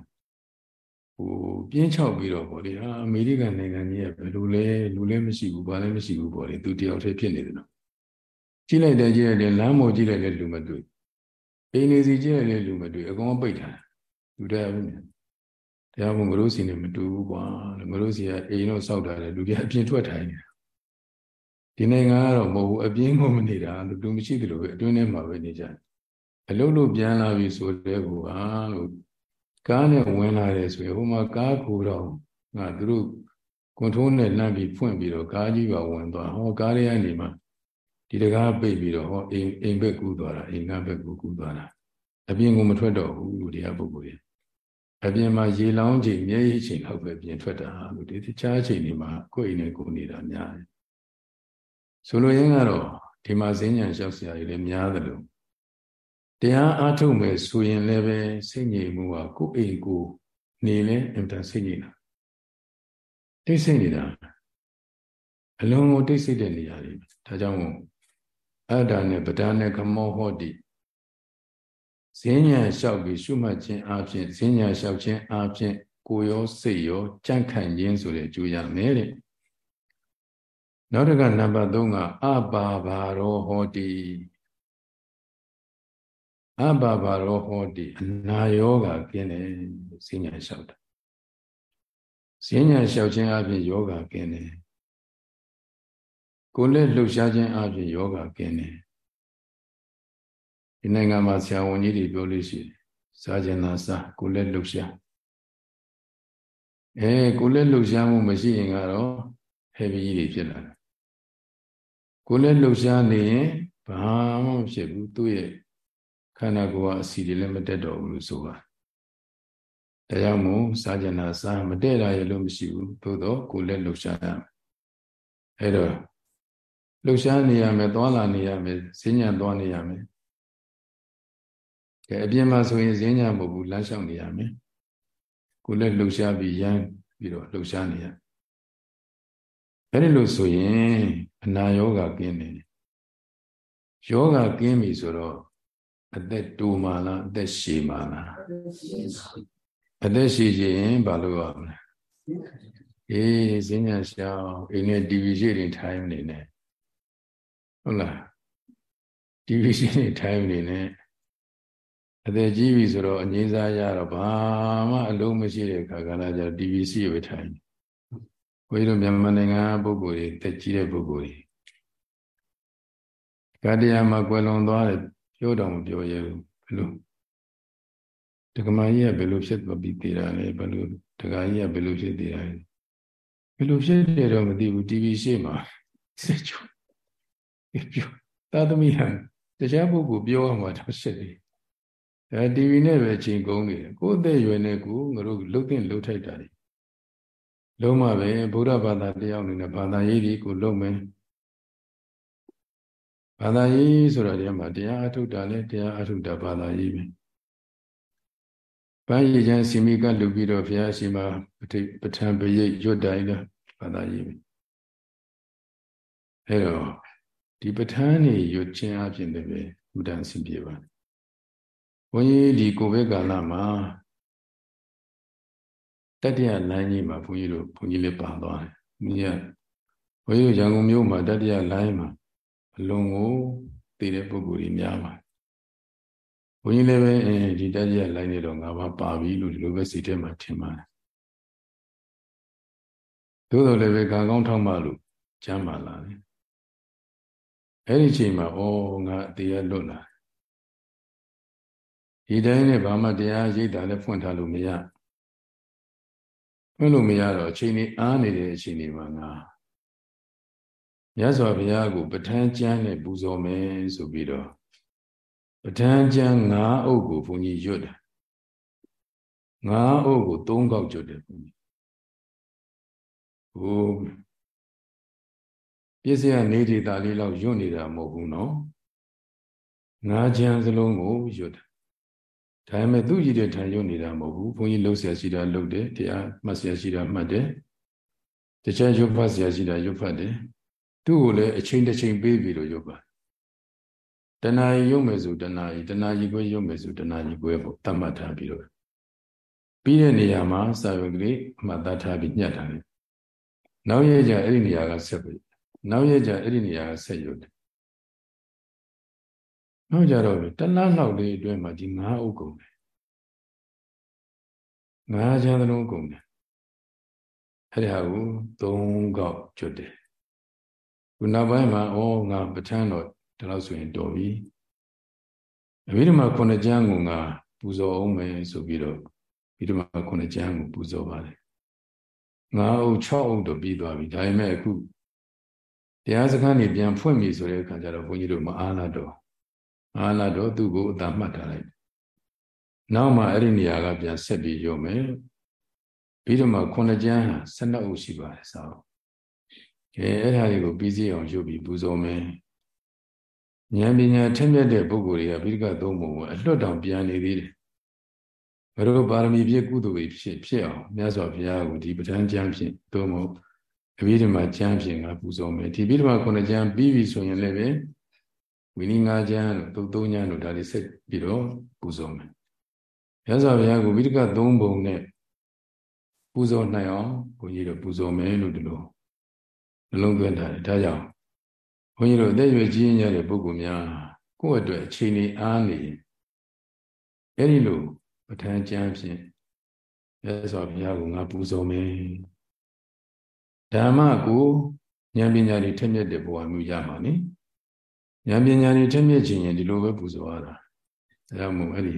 [SPEAKER 1] ဟိုပြင်းချောက်ပြီးတော့ဗောလေဟာအမေရိကန်နိုင်ငံကြီးကဘယ်လိုလဲလူလည်းမရှိဘူးဘာလည်းမရှိဘူးဗောလေသူတယောက်တည်းဖြစ်နေတယ်နော်ကြည့်လိုက်တယ်ကြည့်လိုက်တယ်လမ်းပေါ်ကြည့်လိုက်တယ်လူမတွေ့အိမ်နေစီကြည့်လိုက်တယ်လူမတွေ့အကောင်ပိတ်ထားလူတရားဘူးတရားမငရိုးစီနဲ့မတူဘူးကွာငရိုးစီကအိမ်တော့စောက်တာလေလူတွေအပြင်ထွက်ထိုင်နေတာဒီနိုင်ငံကတော့မဟုတ်ဘူးအပြင်းကိုမနေတာလူမရှိသလိုပဲအတွင်းထဲမှာပဲနေကြတယ်အလုပ်လို့ပြန်လာပြီဆိုတဲ့ကူဟာလို့ ကားနဲ့ဝင်လာတယ်ဆိုရင်ဟိုမှာကားကိုတော့ငါသူတို့ကွန်ထရိုးနဲ့လမ်းပြီးဖွင့်ပြီးတော့ကားကြီးပါဝင်သွားဟောကားတွေကနေမှဒီတကားပိတ်ပြီးတော့ဟောအိမ်အိမ်ဘက်ကူးသွားတာအိမ်ကဘက်ကူးကူးသွားတာအပြင်ကိုမထွက်တော့ဘူးလူတွေကပုဂ္ဂိုလ်ရဲ့အပြင်မှာရေလောင်းချိန်မျက်ရည်ချိန်လောက်ပဲပြင်ထွက်တာလို့ဒီတခြားချိန်တွေမှာကိုယ်အိမ်နဲ့ကိုယ်နေတာများတယ်ဆိုလိုရင်းကတော့ဒီမှာဈဉ္ဉံလျှောက်စရာတွေလည်းများတယ်လို့ တရားအားထုတ်မယ်ဆိုရင်လည်းပဲစိတ်ငြိမ်မှုကကိုယ်အိမ်ကိုနေလဲအင်တန်စိတ်ငြိမ်တာတိတ်ဆိတ်နေတာအလုံးကိုတိတ်ဆိတ်တဲ့နေရာတွေဒါကြောင့်မို့အဲ့ဒါနဲ့ပဒာနဲ့ကမောဟောတိဈဉ္ညာလျှောက်ပြီးရှုမှတ်ခြင်းအပြင်ဈဉ္ညာလျှောက်ခြင်းအပြင်ကိုရောစိတ်ရောကြန့်ခိုင်ခြင်းဆိုတဲ့အကျိုးရမယ်တဲ့နောက်တစ်ခါနံပါတ်3ကအဘာဘာရောဟောတိ အဘာဘာရောဟောတိအနာယောဂကင်းတယ်ဈဉ္ညာလျှောက်တာဈဉ္ညာလျှောက်ခြင်းအပြင်ယောဂကင်းတယ်ကိုယ်လက်လှုပ်ရှားခြင်းအပြင်ယောဂကင်းတယ်ဒီနိုင်ငံမှာဆရာဝန်ကြီးတွေပြောလို့ရှိတယ်စားခြင်းသာစားကိုယ်လက်လှုပ်ရှားအဲကိုယ်လက်လှုပ်ရှားမှုမရှိရင်ကတော့ဟဲ့ပြီးကြီးတွေဖြစ်လာတယ်ကိုယ်လက်လှုပ်ရှားနေရင်ဘာမှမဖြစ်ဘူးသူ့ရဲ့ ခန္ဓာကိုယ်ကအစီတွေလည်းမတက်တော့ဘူးလို့ဆိုပါဒါကြောင့်မို့စားကြနာစားမတဲ့တာရလို့မရှိဘူးသို့တော့ကိုယ်လက်လှုပ်ရှားရမယ်အဲ့တော့လှုပ်ရှားနေရမယ်သွားလာနေရမယ်ဈဉ္ညာသွားနေရမယ်ကဲအပြင်မှာဆိုရင်ဈဉ္ညာမဟုတ်ဘူးလမ်းလျှောက်နေရမယ်ကိုယ်လည်းလှုပ်ရှားပြီးရမ်းပြီးတော့လှုပ်ရှားနေရအဲ့ဒီလိုဆိုရင်အနာယောဂကင်းနေတယ်ယောဂကင်းပြီဆိုတော့ အသက်တူမှလားအသက်ရှည်မှလားအသက်ရှည်ခြင်းဘာလို့ရမလဲအေးစဉ္ညာရှောင်းအိမ်နဲ့ TV ရှိတွေထိုင်နေနေဟုတ်လား TV ရှိတွေထိုင်နေနေအသက်ကြီးပြီဆိုတော့အငြိမ်းစားရတော့ဘာမှအလုံးမရှိတဲ့ခါကလာကျ TV ရှိပဲထိုင်ဘုရားတို့မြန်မာနိုင်ငံပုဂ္ဂိုလ်တွေတက်ကြီးတဲ့ပုဂ္ဂိုလ်တွေကတရားမှာကွယ်လွန်သွားတယ် ပြောတော့မပြောရဘူးဘယ်လိုတက္ကမကြီးကဘယ်လိုဖြစ်သွားပြီးတည်တာလဲဘယ်လိုတက္ကကြီးကဘယ်လိုဖြစ်တည်တာလဲဘယ်လိုဖြစ်တယ်တော့မသိဘူး TV ရှေ့မှာစစ်ချူပြောသာသမီဟန်တရားပုဂ္ဂိုလ်ပြောမှတော့ရှစ်တယ်အဲ TV နဲ့ပဲချိန်ကုန်နေတယ်ကိုယ်အသက်ရွယ်နေကိုငါတို့လှုပ်တင်လှုပ်ထိုက်တာတွေလုံးမပဲဗုဒ္ဓဘာသာတရားအနေနဲ့ဘာသာရေးတွေကိုလုံးမယ် ဘာသာရေးဆိုတော့ဒီမှာတရားအထုတ်တာလဲတရားအထုတ်တာဘာသာရေးပဲဘာရေးချမ်းစီမီကလူပြီးတော့ဘုရားရှိခိုးပဋိပဋ္ဌာန်ပရိတ်ရွတ်တိုင်းလဲဘာသာရေးပဲအဲတော့ဒီပဋ္ဌာန်းနေရွတ်ခြင်းအပြင်တည်းပဲမတန်ဆင်ပြေပါဘုန်းကြီးဒီကိုဗစ်ကာလမှာတတ္တရလမ်းကြီးမှာဘုန်းကြီးတို့ဘုန်းကြီးလေးပါသွားတယ်။ဘုန်းကြီးကဘုန်းကြီးရန်ကုန်မြို့မှာတတ္တရလမ်းမှာ အလွန်ကိုတည်တဲ့ပုဂ္ဂိုလ်ကြီးများပါတယ်။ဘုန်းကြီးလည်းပဲအဲဒီတတ္တရလမ်းနေတော့ငါးပါးပါပြီလို့ဒီလိုပဲစိတ်ထဲမှာထင်ပါတယ်။သို့တော်လည်းပဲကံကောင်းထောက်မှလို့ကျမ်းပါလာတယ်။အဲဒီချိန်မှာဩငါတရားလွတ်လာဒီတိုင်းနဲ့ဘာမှတရားရိပ်တာလည်းဖွင့်ထားလို့မရဖွင့်လို့မရတော့အချိန်ကြီးအားနေတဲ့အချိန်ကြီးမှာငါ မြတ်စွာဘုရားကိုပဋ္ဌာန်းကျမ်းနဲ့ပူဇော်မယ်ဆိုပြီးတော့ပဋ္ဌာန်းကျမ်း၅အုပ်ကိုဘုန်းကြီးရွတ်တယ်၅အုပ်ကို၃ခေါက်ကျွတ်တယ်ဘုန်းကြီးဟိုပြည့်စရာနေဒေတာလေးလောက်ရွတ်နေတာမဟုတ်ဘူးနော်ငါးချမ်းစလုံးကိုရွတ်တယ်ဒါပေမဲ့သူ့ကြည့်တဲ့ထံရုံနေတာမဟုတ်ဘူးဘုန်းကြီးလှုပ်ဆရာရှိတာလှုပ်တယ်တရားမှတ်ဆရာရှိတာမှတ်တယ်တခြားရုပ်ဖတ်ဆရာရှိတာရုပ်ဖတ်တယ် သူ့ကိုလည်းအချိန်တစ်ချိန်ပေးပြီးတော့ရုပ်ပါတဏှာကြီးရုပ်မယ်ဆိုတဏှာကြီးတဏှာကြီးကိုရုပ်မယ်ဆိုတဏှာကြီးကိုပေါ့တတ်မှတ်ထားပြီးတော့ပြီးတဲ့နေရာမှာစာရွက်ကလေးအမှတ်သားထားပြီးညှက်ထားတယ်နောက်ရကြအဲ့ဒီနေရာကဆက်ပြီနောက်ရကြအဲ့ဒီနေရာကဆက်ရုပ်တယ်နောက်ကြတော့တလားလောက်လေးအတွင်းမှာဒီငါးအုပ်ကုန်တယ်ငါးချမ်းသလုံးကုန်တယ်အဲ့ဒါကိုသုံးကောက်ကျွတ်တယ် ခုနောက်ပိုင်းမှာဩငါပဋ္ဌာန်းတော့ဒီလောက်ဆိုရင်တော်ပြီအဘိဓမ္မာခုနှစ်ကျမ်းကိုငါပူဇော်အောင်မယ်ဆိုပြီးတော့ဘိဓမ္မာခုနှစ်ကျမ်းကိုပူဇော်ပါတယ်ငါးအုပ်6အုပ်တော့ပြီးသွားပြီဒါပေမဲ့အခုတရားစခန်းနေပြန်ဖွင့်ပြီဆိုတဲ့အခါကျတော့ဘုန်းကြီးတို့မအားလာတော့အာလာတော့သူ့ကိုအတမှတ်ထားလိုက်နောက်မှအဲ့ဒီနေရာကပြန်ဆက်ပြီးရုံမယ်ပြီးတော့မှခုနှစ်ကျမ်းဟာ12အုပ်ရှိပါတယ်ဆောင်း ကဲအဲ့ဒါတွေကိုပြီးစီအောင်ရုပ်ပြီးပူဇော်မယ်ဉာဏ်ပညာထက်မြက်တဲ့ပုဂ္ဂိုလ်တွေကဘိဓကသုံးပုံကိုအလွတ်တောင်ပြန်နေသေးတယ်ဘယ်လိုပါရမီပြည့်ကုသိုလ်တွေဖြစ်ဖြစ်အောင်မြတ်စွာဘုရားကိုဒီပဋ္ဌာန်းကျမ်းဖြင့်သို့မဟုတ်အဘိဓမ္မာကျမ်းဖြင့်ကပူဇော်မယ်ဒီဘိဓမ္မာခုနှစ်ကျမ်းပြီးပြီဆိုရင်လည်းဝိနည်းငါးချမ်းတို့သုံးချမ်းတို့ဒါတွေဆက်ပြီးတော့ပူဇော်မယ်ရသော်ဘုရားကိုဝိတကသုံးပုံနဲ့ပူဇော်နိုင်အောင်ဘုန်းကြီးတို့ပူဇော်မယ်လို့ဒီလို နှလုံးသွင်းထားတယ်ဒါကြောင့်ဘုန်းကြီးတို့အသက်ရွယ်ကြီးရတဲ့ပုဂ္ဂိုလ်များကိုယ့်အတွက်အချိန်လေးအားနေအဲ့ဒီလိုပဋ္ဌာန်းကျမ်းဖြင့်ရသော်ဘုရားကိုငါပူဇော်မယ်ဓမ္မကိုဉာဏ်ပညာတွေထက်မြက်တဲ့ဘဝမျိုးရမှာနိဉာဏ်ပညာတွေထက်မြက်ခြင်းရင်ဒီလိုပဲပူဇော်ရတာဒါကြောင့်မို့အဲ့ဒီ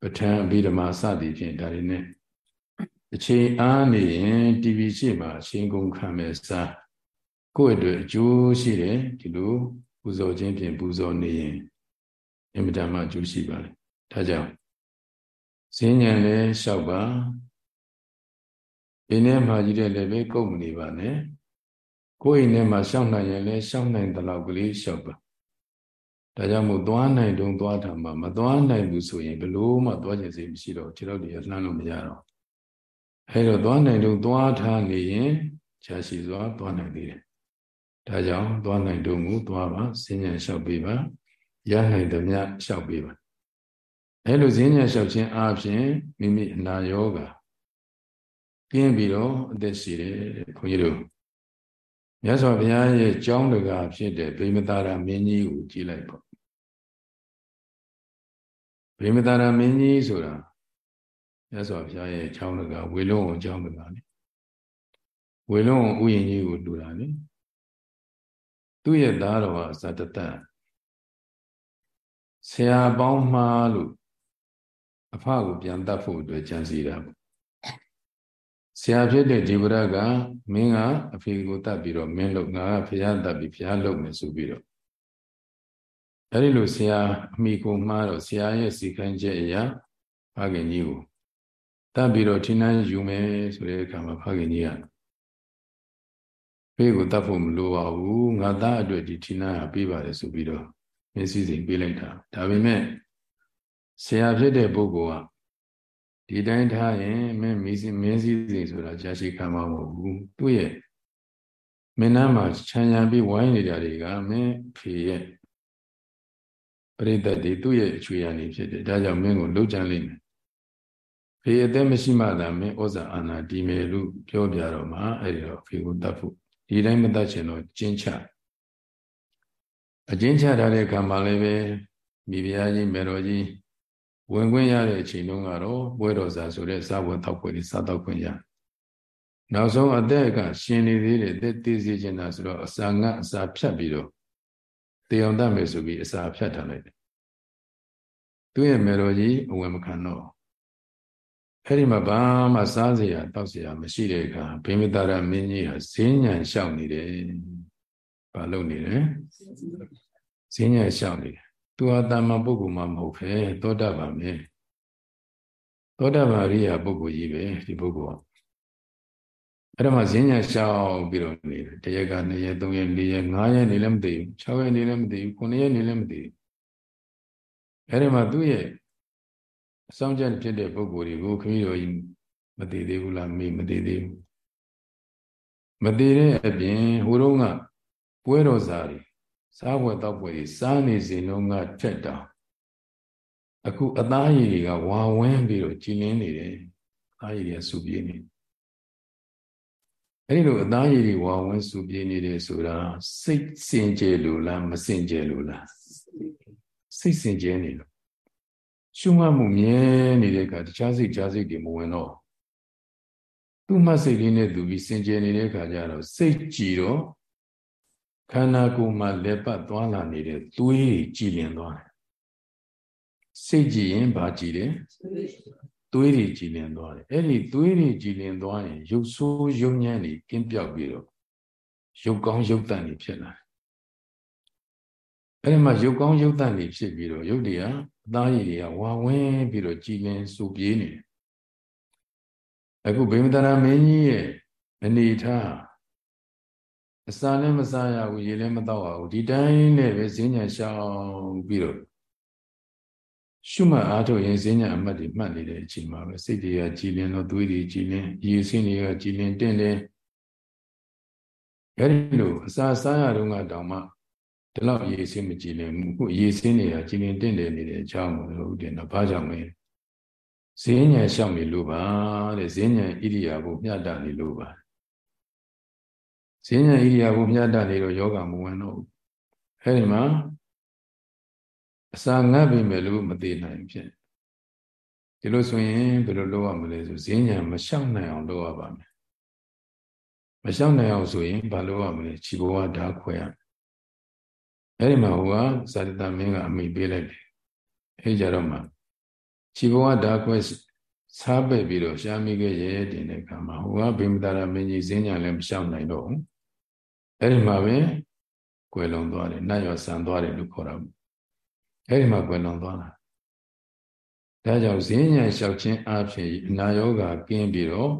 [SPEAKER 1] ပဋ္ဌာန်းအဘိဓမ္မာစသည်ဖြင့်ဒါတွေနဲ့အချိန်အားနေရင် TV ရှေ့မှာအချိန်ကုန်ခံမဲ့စား ကိုယ့်အတွက်အကျိုးရှိတယ်ဒီလိုပူဇော်ခြင်းဖြင့်ပူဇော်နေရင်အင်မတန်မှအကျိုးရှိပါတယ်ဒါကြောင့်ဈဉ္ဉံလည်းလျှောက်ပါဒီနေ့မှကြီးတဲ့လည်းပဲကုန်မနေပါနဲ့ကိုယ့်အိမ်ထဲမှာရှောက်နိုင်ရင်လည်းရှောက်နိုင်တဲ့လောက်ကလေးလျှောက်ပါဒါကြောင့်မို့သွားနိုင်တုံးသွားတာမှမသွားနိုင်ဘူးဆိုရင်ဘလို့မှသွားခြင်းစိတ်မရှိတော့ခြေတော့ဒီလှမ်းလို့မရတော့အဲတော့သွားနိုင်တော့သွားထားနေရင်ခြားရှိစွာသွားနိုင်သေးတယ် ဒါကြောင့်သွားနိုင်တော့မူသွားပါစဉ္ညာလျှောက်ပေးပါရနိုင်သမျှလျှောက်ပေးပါအဲလိုစဉ္ညာလျှောက်ခြင်းအပြင်မိမိအနာယောဂကင်းပြီးတော့အသက်ရှိတယ်ခွန်ကြီးတို့မြတ်စွာဘုရားရဲ့ကြောင်းတကာဖြစ်တဲ့ဗိမသာရမင်းကြီးကိုကြည်လိုက်ပေါ့ဗိမသာရမင်းကြီးဆိုတာမြတ်စွာဘုရားရဲ့ကြောင်းတကာဝေလုံးအောင်ကြောင်းတကာလေဝေလုံးဥယျာဉ်ကြီးကိုလူတာလေ သူ့ရဲ့သားတော်ကဇတတဆရာပေါင်းမှားလို့အဖကိုပြန်တတ်ဖို့အတွက်ကြံစီတာပေါ့ဆရာဖြစ်တဲ့ဒီဝရကမင်းကအဖေကိုတတ်ပြီးတော့မင်းလို့ငါကဖျားတတ်ပြီးဖျားလုပ်မယ်ဆိုပြီးတော့အဲဒီလိုဆရာအမိကိုမှားတော့ဆရာရဲ့စီခိုင်းချက်အရာဖခင်ကြီးကိုတတ်ပြီးတော့ထိနှိုင်းယူမယ်ဆိုတဲ့အခါမှာဖခင်ကြီးက ဖေးကိုတတ်ဖို့မလိုပါဘူးငါသားအတွက်ဒီထိနှိုင်းဟာပေးပါတယ်ဆိုပြီးတော့မျက်စိစိမ်ပေးလိုက်တာဒါပေမဲ့ဆရာဖြစ်တဲ့ပုဂ္ဂိုလ်ကဒီတိုင်းထားရင်မင်းမီးစီမင်းစည်းစိမ်ဆိုတာကြာရှိခံမှာမဟုတ်ဘူးသူ့ရဲ့မင်းနားမှာခြံရံပြီးဝိုင်းနေကြတွေကမင်းဖေရဲ့ပရိသတ်တွေသူ့ရဲ့အချွေရနေဖြစ်တယ်ဒါကြောင့်မင်းကိုလှုပ်ကြံလိမ့်မယ်ဖေအသက်မရှိမှသာမင်းဩဇာအာဏာတည်မယ်လို့ပြောပြတော့မှအဲ့ဒီတော့ဖေကိုတတ်ဖို့ ဒီတိုင်းမတတ်ချင်တော့ကျင်းချအကျဉ်းချထားတဲ့အခါမှာလည်းပဲမိဖုရားကြီးမေတော်ကြီးဝင်ခွင့်ရတဲ့အချိန်တုန်းကတော့ပွဲတော်စာဆိုတဲ့စာဝတ်တောက်ပွဲတွေစားတောက်ခွင့်ရနောက်ဆုံးအသက်ကရှင်နေသေးတယ်သက်သေးစေချင်တာဆိုတော့အစာငတ်အစာဖြတ်ပြီးတော့တေအောင်တတ်မယ်ဆိုပြီးအစာဖြတ်ထားလိုက်တယ်သူ့ရဲ့မေတော်ကြီးအဝင်မခံတော့ အဲ့ဒီမှာဘာမှစားစရာတောက်စရာမရှိတဲ့အခါဘိမသာရမင်းကြီးဟာဈဉ္ဉံလျှောက်နေတယ်ဘာလုပ်နေလဲဈဉ္ဉံလျှောက်နေတယ်သူဟာတာမန်ပုဂ္ဂိုလ်မှမဟုတ်ပဲသောတာပန်ပဲသောတာပန်ရိယာပုဂ္ဂိုလ်ကြီးပဲဒီပုဂ္ဂိုလ်ကအဲ့ဒါမှဈဉ္ညာရှောက်ပြီးတော့နေတယ်တရက်က2ရက်3ရက်4ရက်5ရက်နေလည်းမသိဘူး6ရက်နေလည်းမသိဘူး9ရက်နေလည်းမသိဘူးအဲ့ဒီမှာသူ့ရဲ့ အဆောင်ကျဖြစ်တဲ့ပုဂ္ဂိုလ်တွေကိုခမည်းတော်ကြီးမသိသေးဘူးလားမေးမသိသေးဘူးမသိတဲ့အပြင်ဟိုတုန်းကပွဲတော်စာတွေစားပွဲတောက်ပွဲတွေစားနေစဉ်လုံးကထက်တာအခုအသားရည်တွေကဝါဝန်းပြီးတော့ကြည်လင်းနေတယ်အသားရည်တွေကစူပြေးနေအဲ့ဒီလိုအသားရည်တွေဝါဝန်းစူပြေးနေတယ်ဆိုတာစိတ်စင်ကြယ်လို့လားမစင်ကြယ်လို့လားစိတ်စင်ကြယ်နေလို့ ရှုမှတ်မှုမြဲနေတဲ့အခါတခြားစိတ်ကြားစိတ်တွေမဝင်တော့သူ့မှတ်စိတ်လေးနဲ့သူပြီးစင်ကြယ်နေတဲ့အခါကျတော့စိတ်ကြည်တော့ခန္ဓာကိုယ်မှာလက်ပတ်သွားလာနေတဲ့သွေးကြည်လင်သွားတယ်စိတ်ကြည်ရင်ဘာကြည်လဲသွေးတွေကြည်လင်သွားတယ်အဲ့ဒီသွေးတွေကြည်လင်သွားရင်ရုပ်ဆိုးရုပ်ညံ့တွေကင်းပြောက်ပြီးတော့ရုပ်ကောင်းရုပ်တန်တွေဖြစ်လာတယ်အဲ့ဒီမှာရုပ်ကောင်းရုပ်တန်တွေဖြစ်ပြီးတော့ရုပ်တွေက အသားရည်တွေကဝါဝင်းပြီးတော့ကြည်လင်စူပြေးနေတယ်အခုဗေမတရာမင်းကြီးရဲ့အနေထားအစာလည်းမစားရဘူးရေလည်းမတော့ရဘူးဒီတိုင်းနဲ့ပဲဈဉ္ညာရှောင်ပြီးတော့ရှုမှတ်အားထုတ်ရင်ဈဉ္ညာအမှတ်တွေမှတ်နေတဲ့အချိန်မှာပဲစိတ်တွေကကြည်လင်တော့သွေးတွေကြည်လင်ရေစင်းတွေကကြည်လင်တင့်တယ်အဲဒီလိုအစာစားရတော့ကတောင်မှ ဒီလောက်ရေစင်းမကြည်လင်ဘူးခုရေစင်းတွေကကြည်လင်တင့်တယ်နေတဲ့အကြောင်းကိုလို့တင်တော့ဘာကြောင့်လဲဈဉ္ညာရှောင်နေလို့ပါတဲ့ဈဉ္ညာဣရိယာပုမျှတနေလို့ပါဈဉ္ညာဣရိယာပုမြတ်တနေတော့ယောဂမဝင်တော့ဘူးအဲဒီမှာအစာငတ်ပြီမယ်လို့မသေးနိုင်ဖြစ်ဒီလိုဆိုရင်ဘယ်လိုလုပ်ရမလဲဆိုဈဉ္ညာမလျှောက်နိုင်အောင်လုပ်ရပါမယ်မလျှောက်နိုင်အောင်ဆိုရင်ဘာလုပ်ရမလဲခြေဘဝဓာခွဲရ အဲဒီမှာဟိုကဇာတိတမင်းကအမိပေးလိုက်တယ်အဲကြတော့မှခြေဘဝဓာခွဲစားပဲ့ပြီးတော့ရှားမိခဲ့ရဲ့တင်တဲ့ကံမှာဟိုကဗိမတာရမင်းကြီးဈဉ္ညာလည်းမလျှောက်နိုင်တော့ဘူးအဲ့ဒီမှာပဲကွယ်လွန်သွားတယ်နတ်ရောဆန်သွားတယ်လို့ခေါ်တာအဲ့ဒီမှာကွယ်လွန်သွားတာဒါကြောင့်ဈဉ္ညာလျှောက်ခြင်းအဖြစ်အနာယောဂကင်းပြီးတော့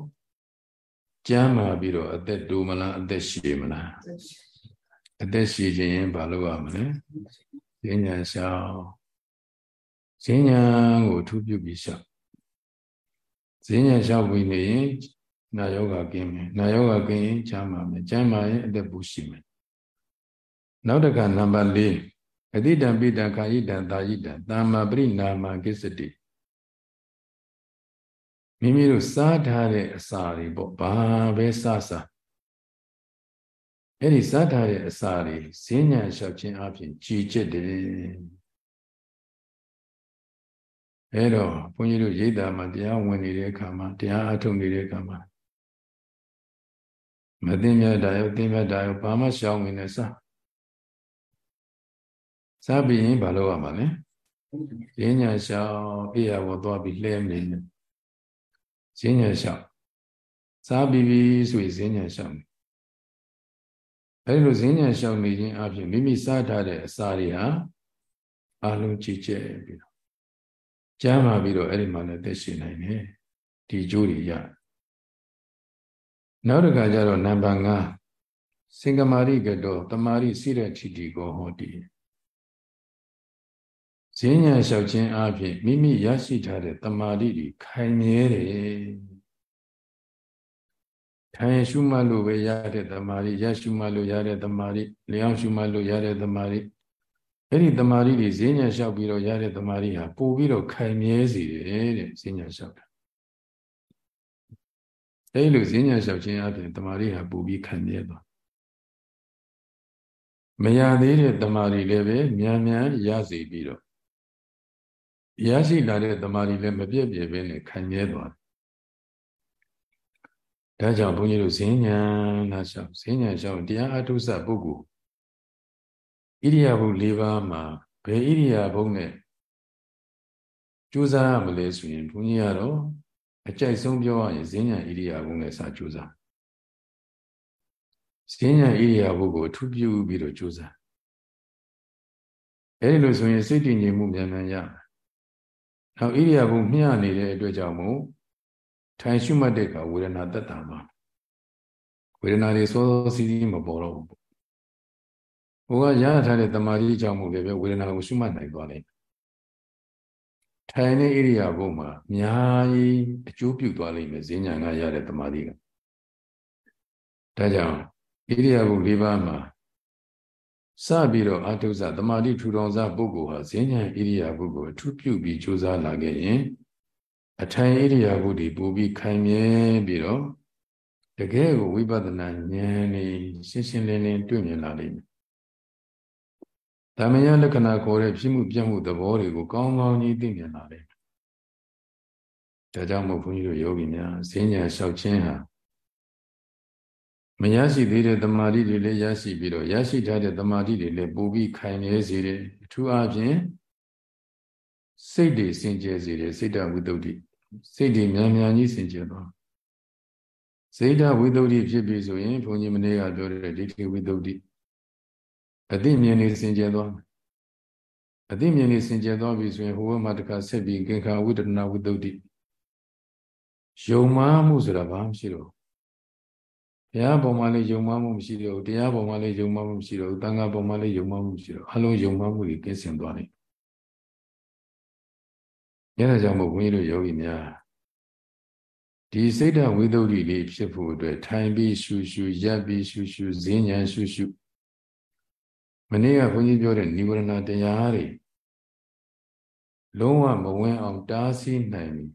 [SPEAKER 1] ကျမ်းမာပြီးတော့အသက်တိုးမလားအသက်ရှည်မလား အသက်ရှည်ခြင်းဘာလို့ရမလဲဈဉ္ညာလျှောက်ဈဉ္ညာကိုထူးပြုပြီးလျှောက်ဈဉ္ညာလျှောက်ပြီးနေရင်နာယောဂကင်းမယ်နာယောဂကင်းရင်ချမ်းပါမယ်ချမ်းပါရင်အသက်ပူရှိမယ်နောက်တစ်ခါနံပါတ်၄အတိတံပိတံခာယိတံသာယိတံတာမပရိနာမကိစ္စတိမိမိတို့စားထားတဲ့အစာတွေပေါ့ဘာပဲစားစား အဲ့ဒီစားထားတဲ့အစာတွေဈဉ္ညာလျှောက်ခြင်းအပြင်ကြည်ကျက်တယ်အဲ့တော့ဘုန်းကြီးတို့ရိတ်တာမှာတရားဝင်နေတဲ့အခါမှာတရားအထုတ်နေတဲ့အခါမှာမသိမြတ်တာရောသိမြတ်တာရောဘာမှရှောင်ဝင်နေစားစားပြီးရင်ဘာလုပ်ရမှာလဲဈဉ္ညာလျှောက်အိယာဘောသွားပြီးလှဲနေတယ်ဈဉ္ညာလျှောက်စားပြီးပြီဆိုရင်ဈဉ္ညာလျှောက် အဲဒီလိုဈဉ္ညာလျှောက်နေခြင်းအပြင်မိမိစားထားတဲ့အစာတွေဟာအလုံးကြည်ကျက်ပြီးတော့ကျမ်းမာပြီးတော့အဲ့ဒီမှာလည်းသက်ရှင်နိုင်တယ်ဒီကျိုးတွေရနောက်တစ်ခါကျတော့နံပါတ်5စင်္ကမာရိကတောတမာရိစိရတိတိကိုဟောတိဈဉ္ညာလျှောက်ခြင်းအပြင်မိမိရရှိထားတဲ့တမာရိတွေခိုင်မြဲတယ် ထိုင်ရှုမှတ်လို့ပဲရတဲ့တမာရိရရှုမှတ်လို့ရတဲ့တမာရိလျောင်းရှုမှတ်လို့ရတဲ့တမာရိအဲ့ဒီတမာရီတွေဈဉ္ညာလျှောက်ပြီးတော့ရတဲ့တမာရီဟာပို့ပြီးတော့ခိုင်မြဲစေတယ်တဲ့ဈဉ္ညာလျှောက်တာအဲ့လိုဈဉ္ညာလျှောက်ခြင်းအပြင်တမာရီဟာပို့ပြီးခိုင်မြဲသွားမရသေးတဲ့တမာရီလည်းပဲမြန်မြန်ရစေပြီးတော့ရရှိလာတဲ့တမာရီလည်းမပြည့်ပြည့်ပဲနဲ့ခိုင်မြဲသွားတယ် ဒါကြောင့်ဘုန်းကြီးတို့ဈဉ္ညာလာလျှောက်ဈဉ္ညာလျှောက်တရားအထုဆပုဂ္ဂိုလ်ဣရိယာပု၄ပါးမှာဘယ်ဣရိယာပုနဲ့ကြိုးစားရမလဲဆိုရင်ဘုန်းကြီးကတော့အကြိုက်ဆုံးပြောရရင်ဈဉ္ညာဣရိယာပုနဲ့စာကြိုးစားဈဉ္ညာဣရိယာပုကိုအထူးပြုပြီးတော့ကြိုးစားအဲဒီလိုဆိုရင်စိတ်တည်ငြိမ်မှုမြန်မြန်ရနောက်ဣရိယာပုမျှနေတဲ့အတွက်ကြောင့်မို့ ထိုင်ရှုမှတ်တဲ့အခါဝေဒနာတက်တာပါဝေဒနာတွေစောစောစီးစီးမပေါ်တော့ဘူးဟိုကရထားတဲ့တမာတိကြောင့်မို့လည်းပဲဝေဒနာကိုရှုမှတ်နိုင်သွားလိမ့်မယ်ထိုင်တဲ့ဣရိယာပုမှာအများကြီးအကျိုးပြုသွားလိမ့်မယ်ဈဉ္ညာကရတဲ့တမာတိကဒါကြောင့်ဣရိယာပု၄ပါးမှာစပြီးတော့အတုဇတမာတိထူထောင်စားပုဂ္ဂိုလ်ဟာဈဉ္ညာဣရိယာပုကိုအထူးပြုပြီးကြိုးစားလာခဲ့ရင် အထိုင်ဣရိယာပုတွေပို့ပြီးခိုင်မြဲပြီးတော့တကယ်ကိုဝိပဿနာဉာဏ်นี่ရှင်းရှင်းလင်းလင်းတွေ့မြင်လာလိမ့်မယ်ဓမ္မယလက္ခဏာခေါ်တဲ့ဖြစ်မှုပြမှုသဘောတွေကိုကောင်းကောင်းကြီးသိမြင်လာတယ်။ဒါကြောင့်မို့ဘုန်းကြီးတို့ယောဂီများဈဉ္ညာလျှောက်ခြင်းဟာမရရှိသေးတဲ့တမာတိတွေလည်းရရှိပြီးတော့ရရှိထားတဲ့တမာတိတွေလည်းပိုပြီးခိုင်မြဲစေတယ်။အထူးအားဖြင့်စိတ်တွေစင်ကြယ်စေတယ်စိတ်တဝိတ္တု စိတ်တွေမြန်မြန်ကြီးစင်ကြယ်သွားစိတ်တဝိတ္တုဖြစ်ပြီဆိုရင်ဘုန်းကြီးမနေ့ကပြောတဲ့ဒိဋ္ဌိဝိတ္တုအသိမြင်နေစင်ကြယ်သွားအသိမြင်နေစင်ကြယ်သွားပြီဆိုရင်ဟိုဘက်မှာတခါဆက်ပြီးကေခာဝိတ္တနာဝိတ္တုတိယုံမှမှုဆိုတာဘာမှမရှိတော့ဘုရားပုံမှန်လေးယုံမှမှုမရှိတော့တရားပုံမှန်လေးယုံမှမှုမရှိတော့တန်ခါပုံမှန်လေးယုံမှမှုမရှိတော့အလုံးယုံမှမှုတွေကင်းစင်သွားတယ်။ အဲဒါကြောင့်မို့ဘုန်းကြီးတို့ယောဂီများဒီစိတ်ဓာဝိတ္တုလေးဖြစ်ဖို့အတွက်ထိုင်ပြီးရှူရှူရပ်ပြီးရှူရှူဈဉ္ဉံရှူရှူမနေ့ကဘုန်းကြီးပြောတဲ့និဝရဏတရားတွေလုံးဝမဝင်အောင်တားဆီးနိုင်ပြီ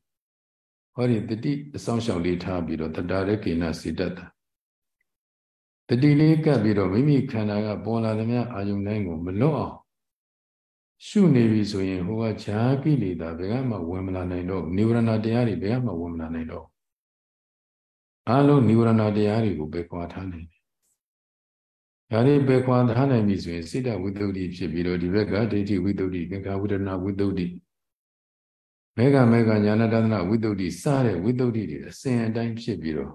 [SPEAKER 1] ဟောဒီတတိအဆောင်ရှောက်လေးထားပြီးတော့တတရကေနစေတတ်တာတတိလေးကပ်ပြီးတော့မိမိခန္ဓာကပေါ်လာသမျှအာယုန်တိုင်းကိုမလွတ်အောင် ရှုနေပြီဆိုရင်ဟိုကဈာကိလေသာဘယ်ကမှဝင်မလာနိုင်တော့និဝရဏတရားတွေဘယ်ကမှဝင်မလာနိုင်တော့အလုံးនិဝရဏတရားတွေကိုပဲကြွားထားနိုင်ဒါတွေပဲခွာထားနိုင်ပြီဆိုရင်စိတ္တဝိတ္တုဖြစ်ပြီးတော့ဒီဘက်ကဒိဋ္ဌိဝိတ္တုသင်္ခါဝိဒနာဝိတ္တုမေဃမေဃညာနာတနာဝိတ္တုစတဲ့ဝိတ္တုတွေအစဉ်အတိုင်းဖြစ်ပြီးတော့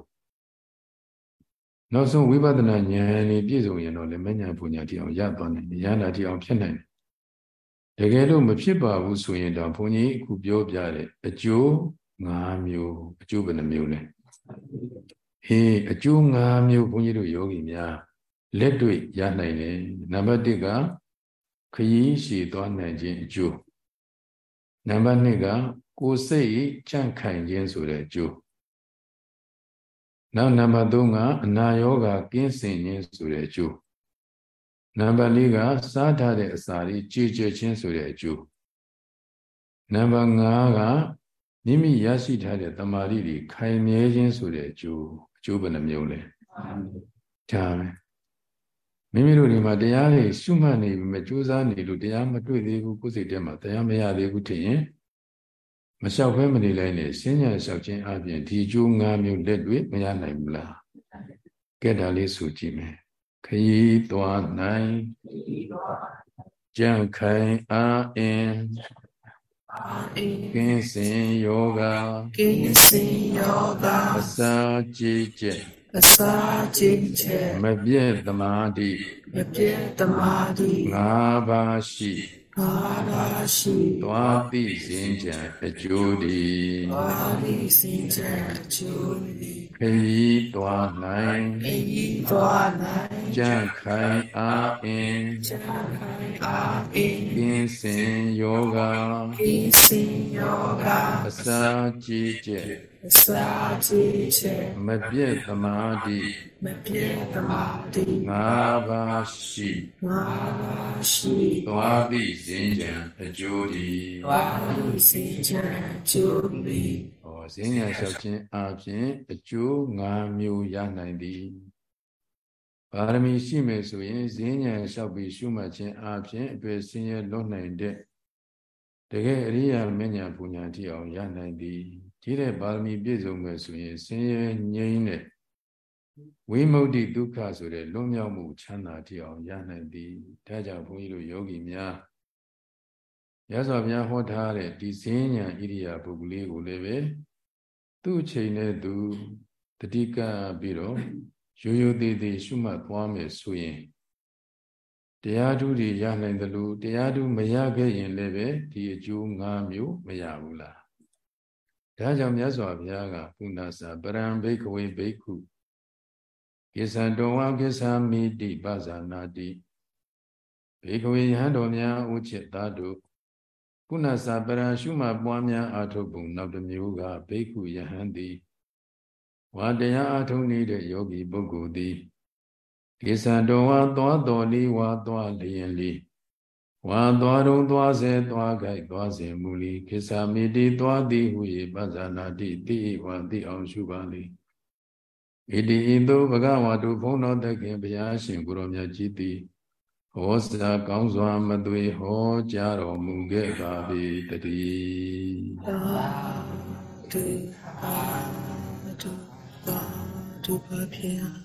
[SPEAKER 1] နောက်ဆုံးဝိပဿနာဉာဏ်นี่ပြည့်စုံရင်တော့လည်းမဉဏ်ပူညာတိအောင်ရသွားနိုင်တယ်ဉာဏ်ဓာတိအောင်ဖြစ်နိုင်တယ် တကယ်လို့မဖြစ်ပါဘူးဆိုရင်တော့ဘုန်းကြီးအခုပြောပြတဲ့အကျိုး၅မျိုးအကျိုးဘယ်နှမျိုးလဲဟေးအကျိုး၅မျိုးဘုန်းကြီးတို့ယောဂီများလက်တွေ့ရနိုင်တယ်နံပါတ်1ကခရီးရှည်သွားနိုင်ခြင်းအကျိုးနံပါတ်2ကကိုယ်စိတ်ကြန့်ခိုင်ခြင်းဆိုတဲ့အကျိုးနောက်နံပါတ်3ကအနာယောဂကင်းစင်ခြင်းဆိုတဲ့အကျိုး နံပါတ်4ကစားထားတဲ့အစာတွေကြည်ကြဲခြင်းဆိုတဲ့အကျိုးနံပါတ်5ကမိမိရရှိထားတဲ့တမာရီတွေခိုင်မြဲခြင်းဆိုတဲ့အကျိုးအကျိုးဘယ်နှမျိုးလဲဒါပဲမိမိတို့ဒီမှာတရားတွေရှုမှတ်နေပြီမကြိုးစားနေလို့တရားမတွေ့သေးဘူးကိုယ်စိတ်ထဲမှာတရားမရသေးဘူးထင်ရင်မလျှောက်ဖဲမနေလိုက်နဲ့ရှင်းညာလျှောက်ခြင်းအပြင်ဒီကျိုး၅မျိုးလက်တွေ့မရနိုင်ဘူးလားကဲဒါလေးဆိုကြည့်မယ်ခ ရီးသွားနိုင်ကြံခိုင်အာအင်းကင်းစင်ယောဂ
[SPEAKER 2] ကင်းစင်ယောဂ
[SPEAKER 1] အစာကြည်ကျက်
[SPEAKER 2] အစာကြည်ကျက်
[SPEAKER 1] မပြည့်သမာဓိ
[SPEAKER 2] မပြည့်သမာဓိ
[SPEAKER 1] ငါးပါးရှိ
[SPEAKER 2] သာသာရှိ
[SPEAKER 1] သွားသိစဉ်ကြံအကျိုးဒီ
[SPEAKER 2] သွားသိစဉ်ကြံအကျိုးဒီ
[SPEAKER 1] ခရီးသွားနိုင်
[SPEAKER 2] ခရီးသွားနိုင်
[SPEAKER 1] ကြံ့ခိုင်အားအင်း
[SPEAKER 2] ကြံ့ခိုင်အားအင်း
[SPEAKER 1] ကင်းစင်ယောဂ
[SPEAKER 2] ကင်းစင်ယောဂ
[SPEAKER 1] အစာကြည်ကျက်
[SPEAKER 2] အစာကြည်ကျက်
[SPEAKER 1] မပြည့်သမာဓိ
[SPEAKER 2] မပြည့်သမာဓိ
[SPEAKER 1] ငါးပါးရှိ
[SPEAKER 2] ငါးပါးရှိ
[SPEAKER 1] သွားသည့်စဉ်ကြံအကျိုးဒီ
[SPEAKER 2] သွားသည့်စဉ်ကြံအကျိုးဒီ
[SPEAKER 1] ဟော စဉ်ကြံလျှောက်ခြင်းအပြင်အကျိုး၅မျိုးရနိုင်သည်ပါရမီရှိမယ်ဆိုရင်ဈဉ္ဉံလျှောက်ပြီးရှုမှတ်ခြင်းအပြင်အတွေ့ဆင်းရဲလွတ်နိုင်တဲ့တကယ်အရိယာမဉ္ဇဉ်ပူညာတိအောင်ရနိုင်သည်ဒီတဲ့ပါရမီပြည့်စုံမယ်ဆိုရင်ဆင်းရဲငြိမ်းတဲ့ဝိမု ക്തി ဒုက္ခဆိုတဲ့လွတ်မြောက်မှုချမ်းသာတိအောင်ရနိုင်သည်ဒါကြောင့်ဘုန်းကြီးတို့ယောဂီများရသော်ဘုရားဟောထားတဲ့ဒီဈဉ္ဉံဣရိယာပုဂ္ဂလေးကိုလည်းပဲ သူ့အချိန်နဲ့သူတတိကပြီးတော့ရိုးရိုးသေးသေးရှုမှတ်သွားမယ်ဆိုရင်တရားဓုတွေရနိုင်တယ်လို့တရားဓုမရခဲ့ရင်လည်းပဲဒီအကျိုး၅မျိုးမရဘူးလားဒါကြောင့်မြတ်စွာဘုရားကပုဏ္ဏစာပရံဘိကဝေဘိက္ခုကိသံတော်ဝကိသမိတိပဇာနာတိဘေကဝေယဟန်တော်များဥจิตသားတို့ ကုဏစာပရံရှုမှပွားများအာထုတ်ပုံနောက်တစ်မျိုးကဘိက္ခုယဟန်သည်ဝါတရားအာထုံနေတဲ့ယောဂီပုဂ္ဂိုလ်သည်ကိသံတော်ဝါသွားတော်လေးဝါသွားလျင်လေးဝါသွားတုံသွားစေသွားကြိုက်သွားစေမူလီကိသမိတိသွားသည်ဟု၏ပဇာနာတိတိဝါတိအောင်ရှုပါလိဣတိဤသို့ဘဂဝါတုဘုန်းတော်တခင်ဘုရားရှင်ကိုရောမြတ်ကြီးသည် ဟောစာကောင်းစွာမသွေဟောကြားတော်မူခဲ့ပါ၏တည်းသာ
[SPEAKER 2] ဓုသာဓုသာဓုပါဗျာ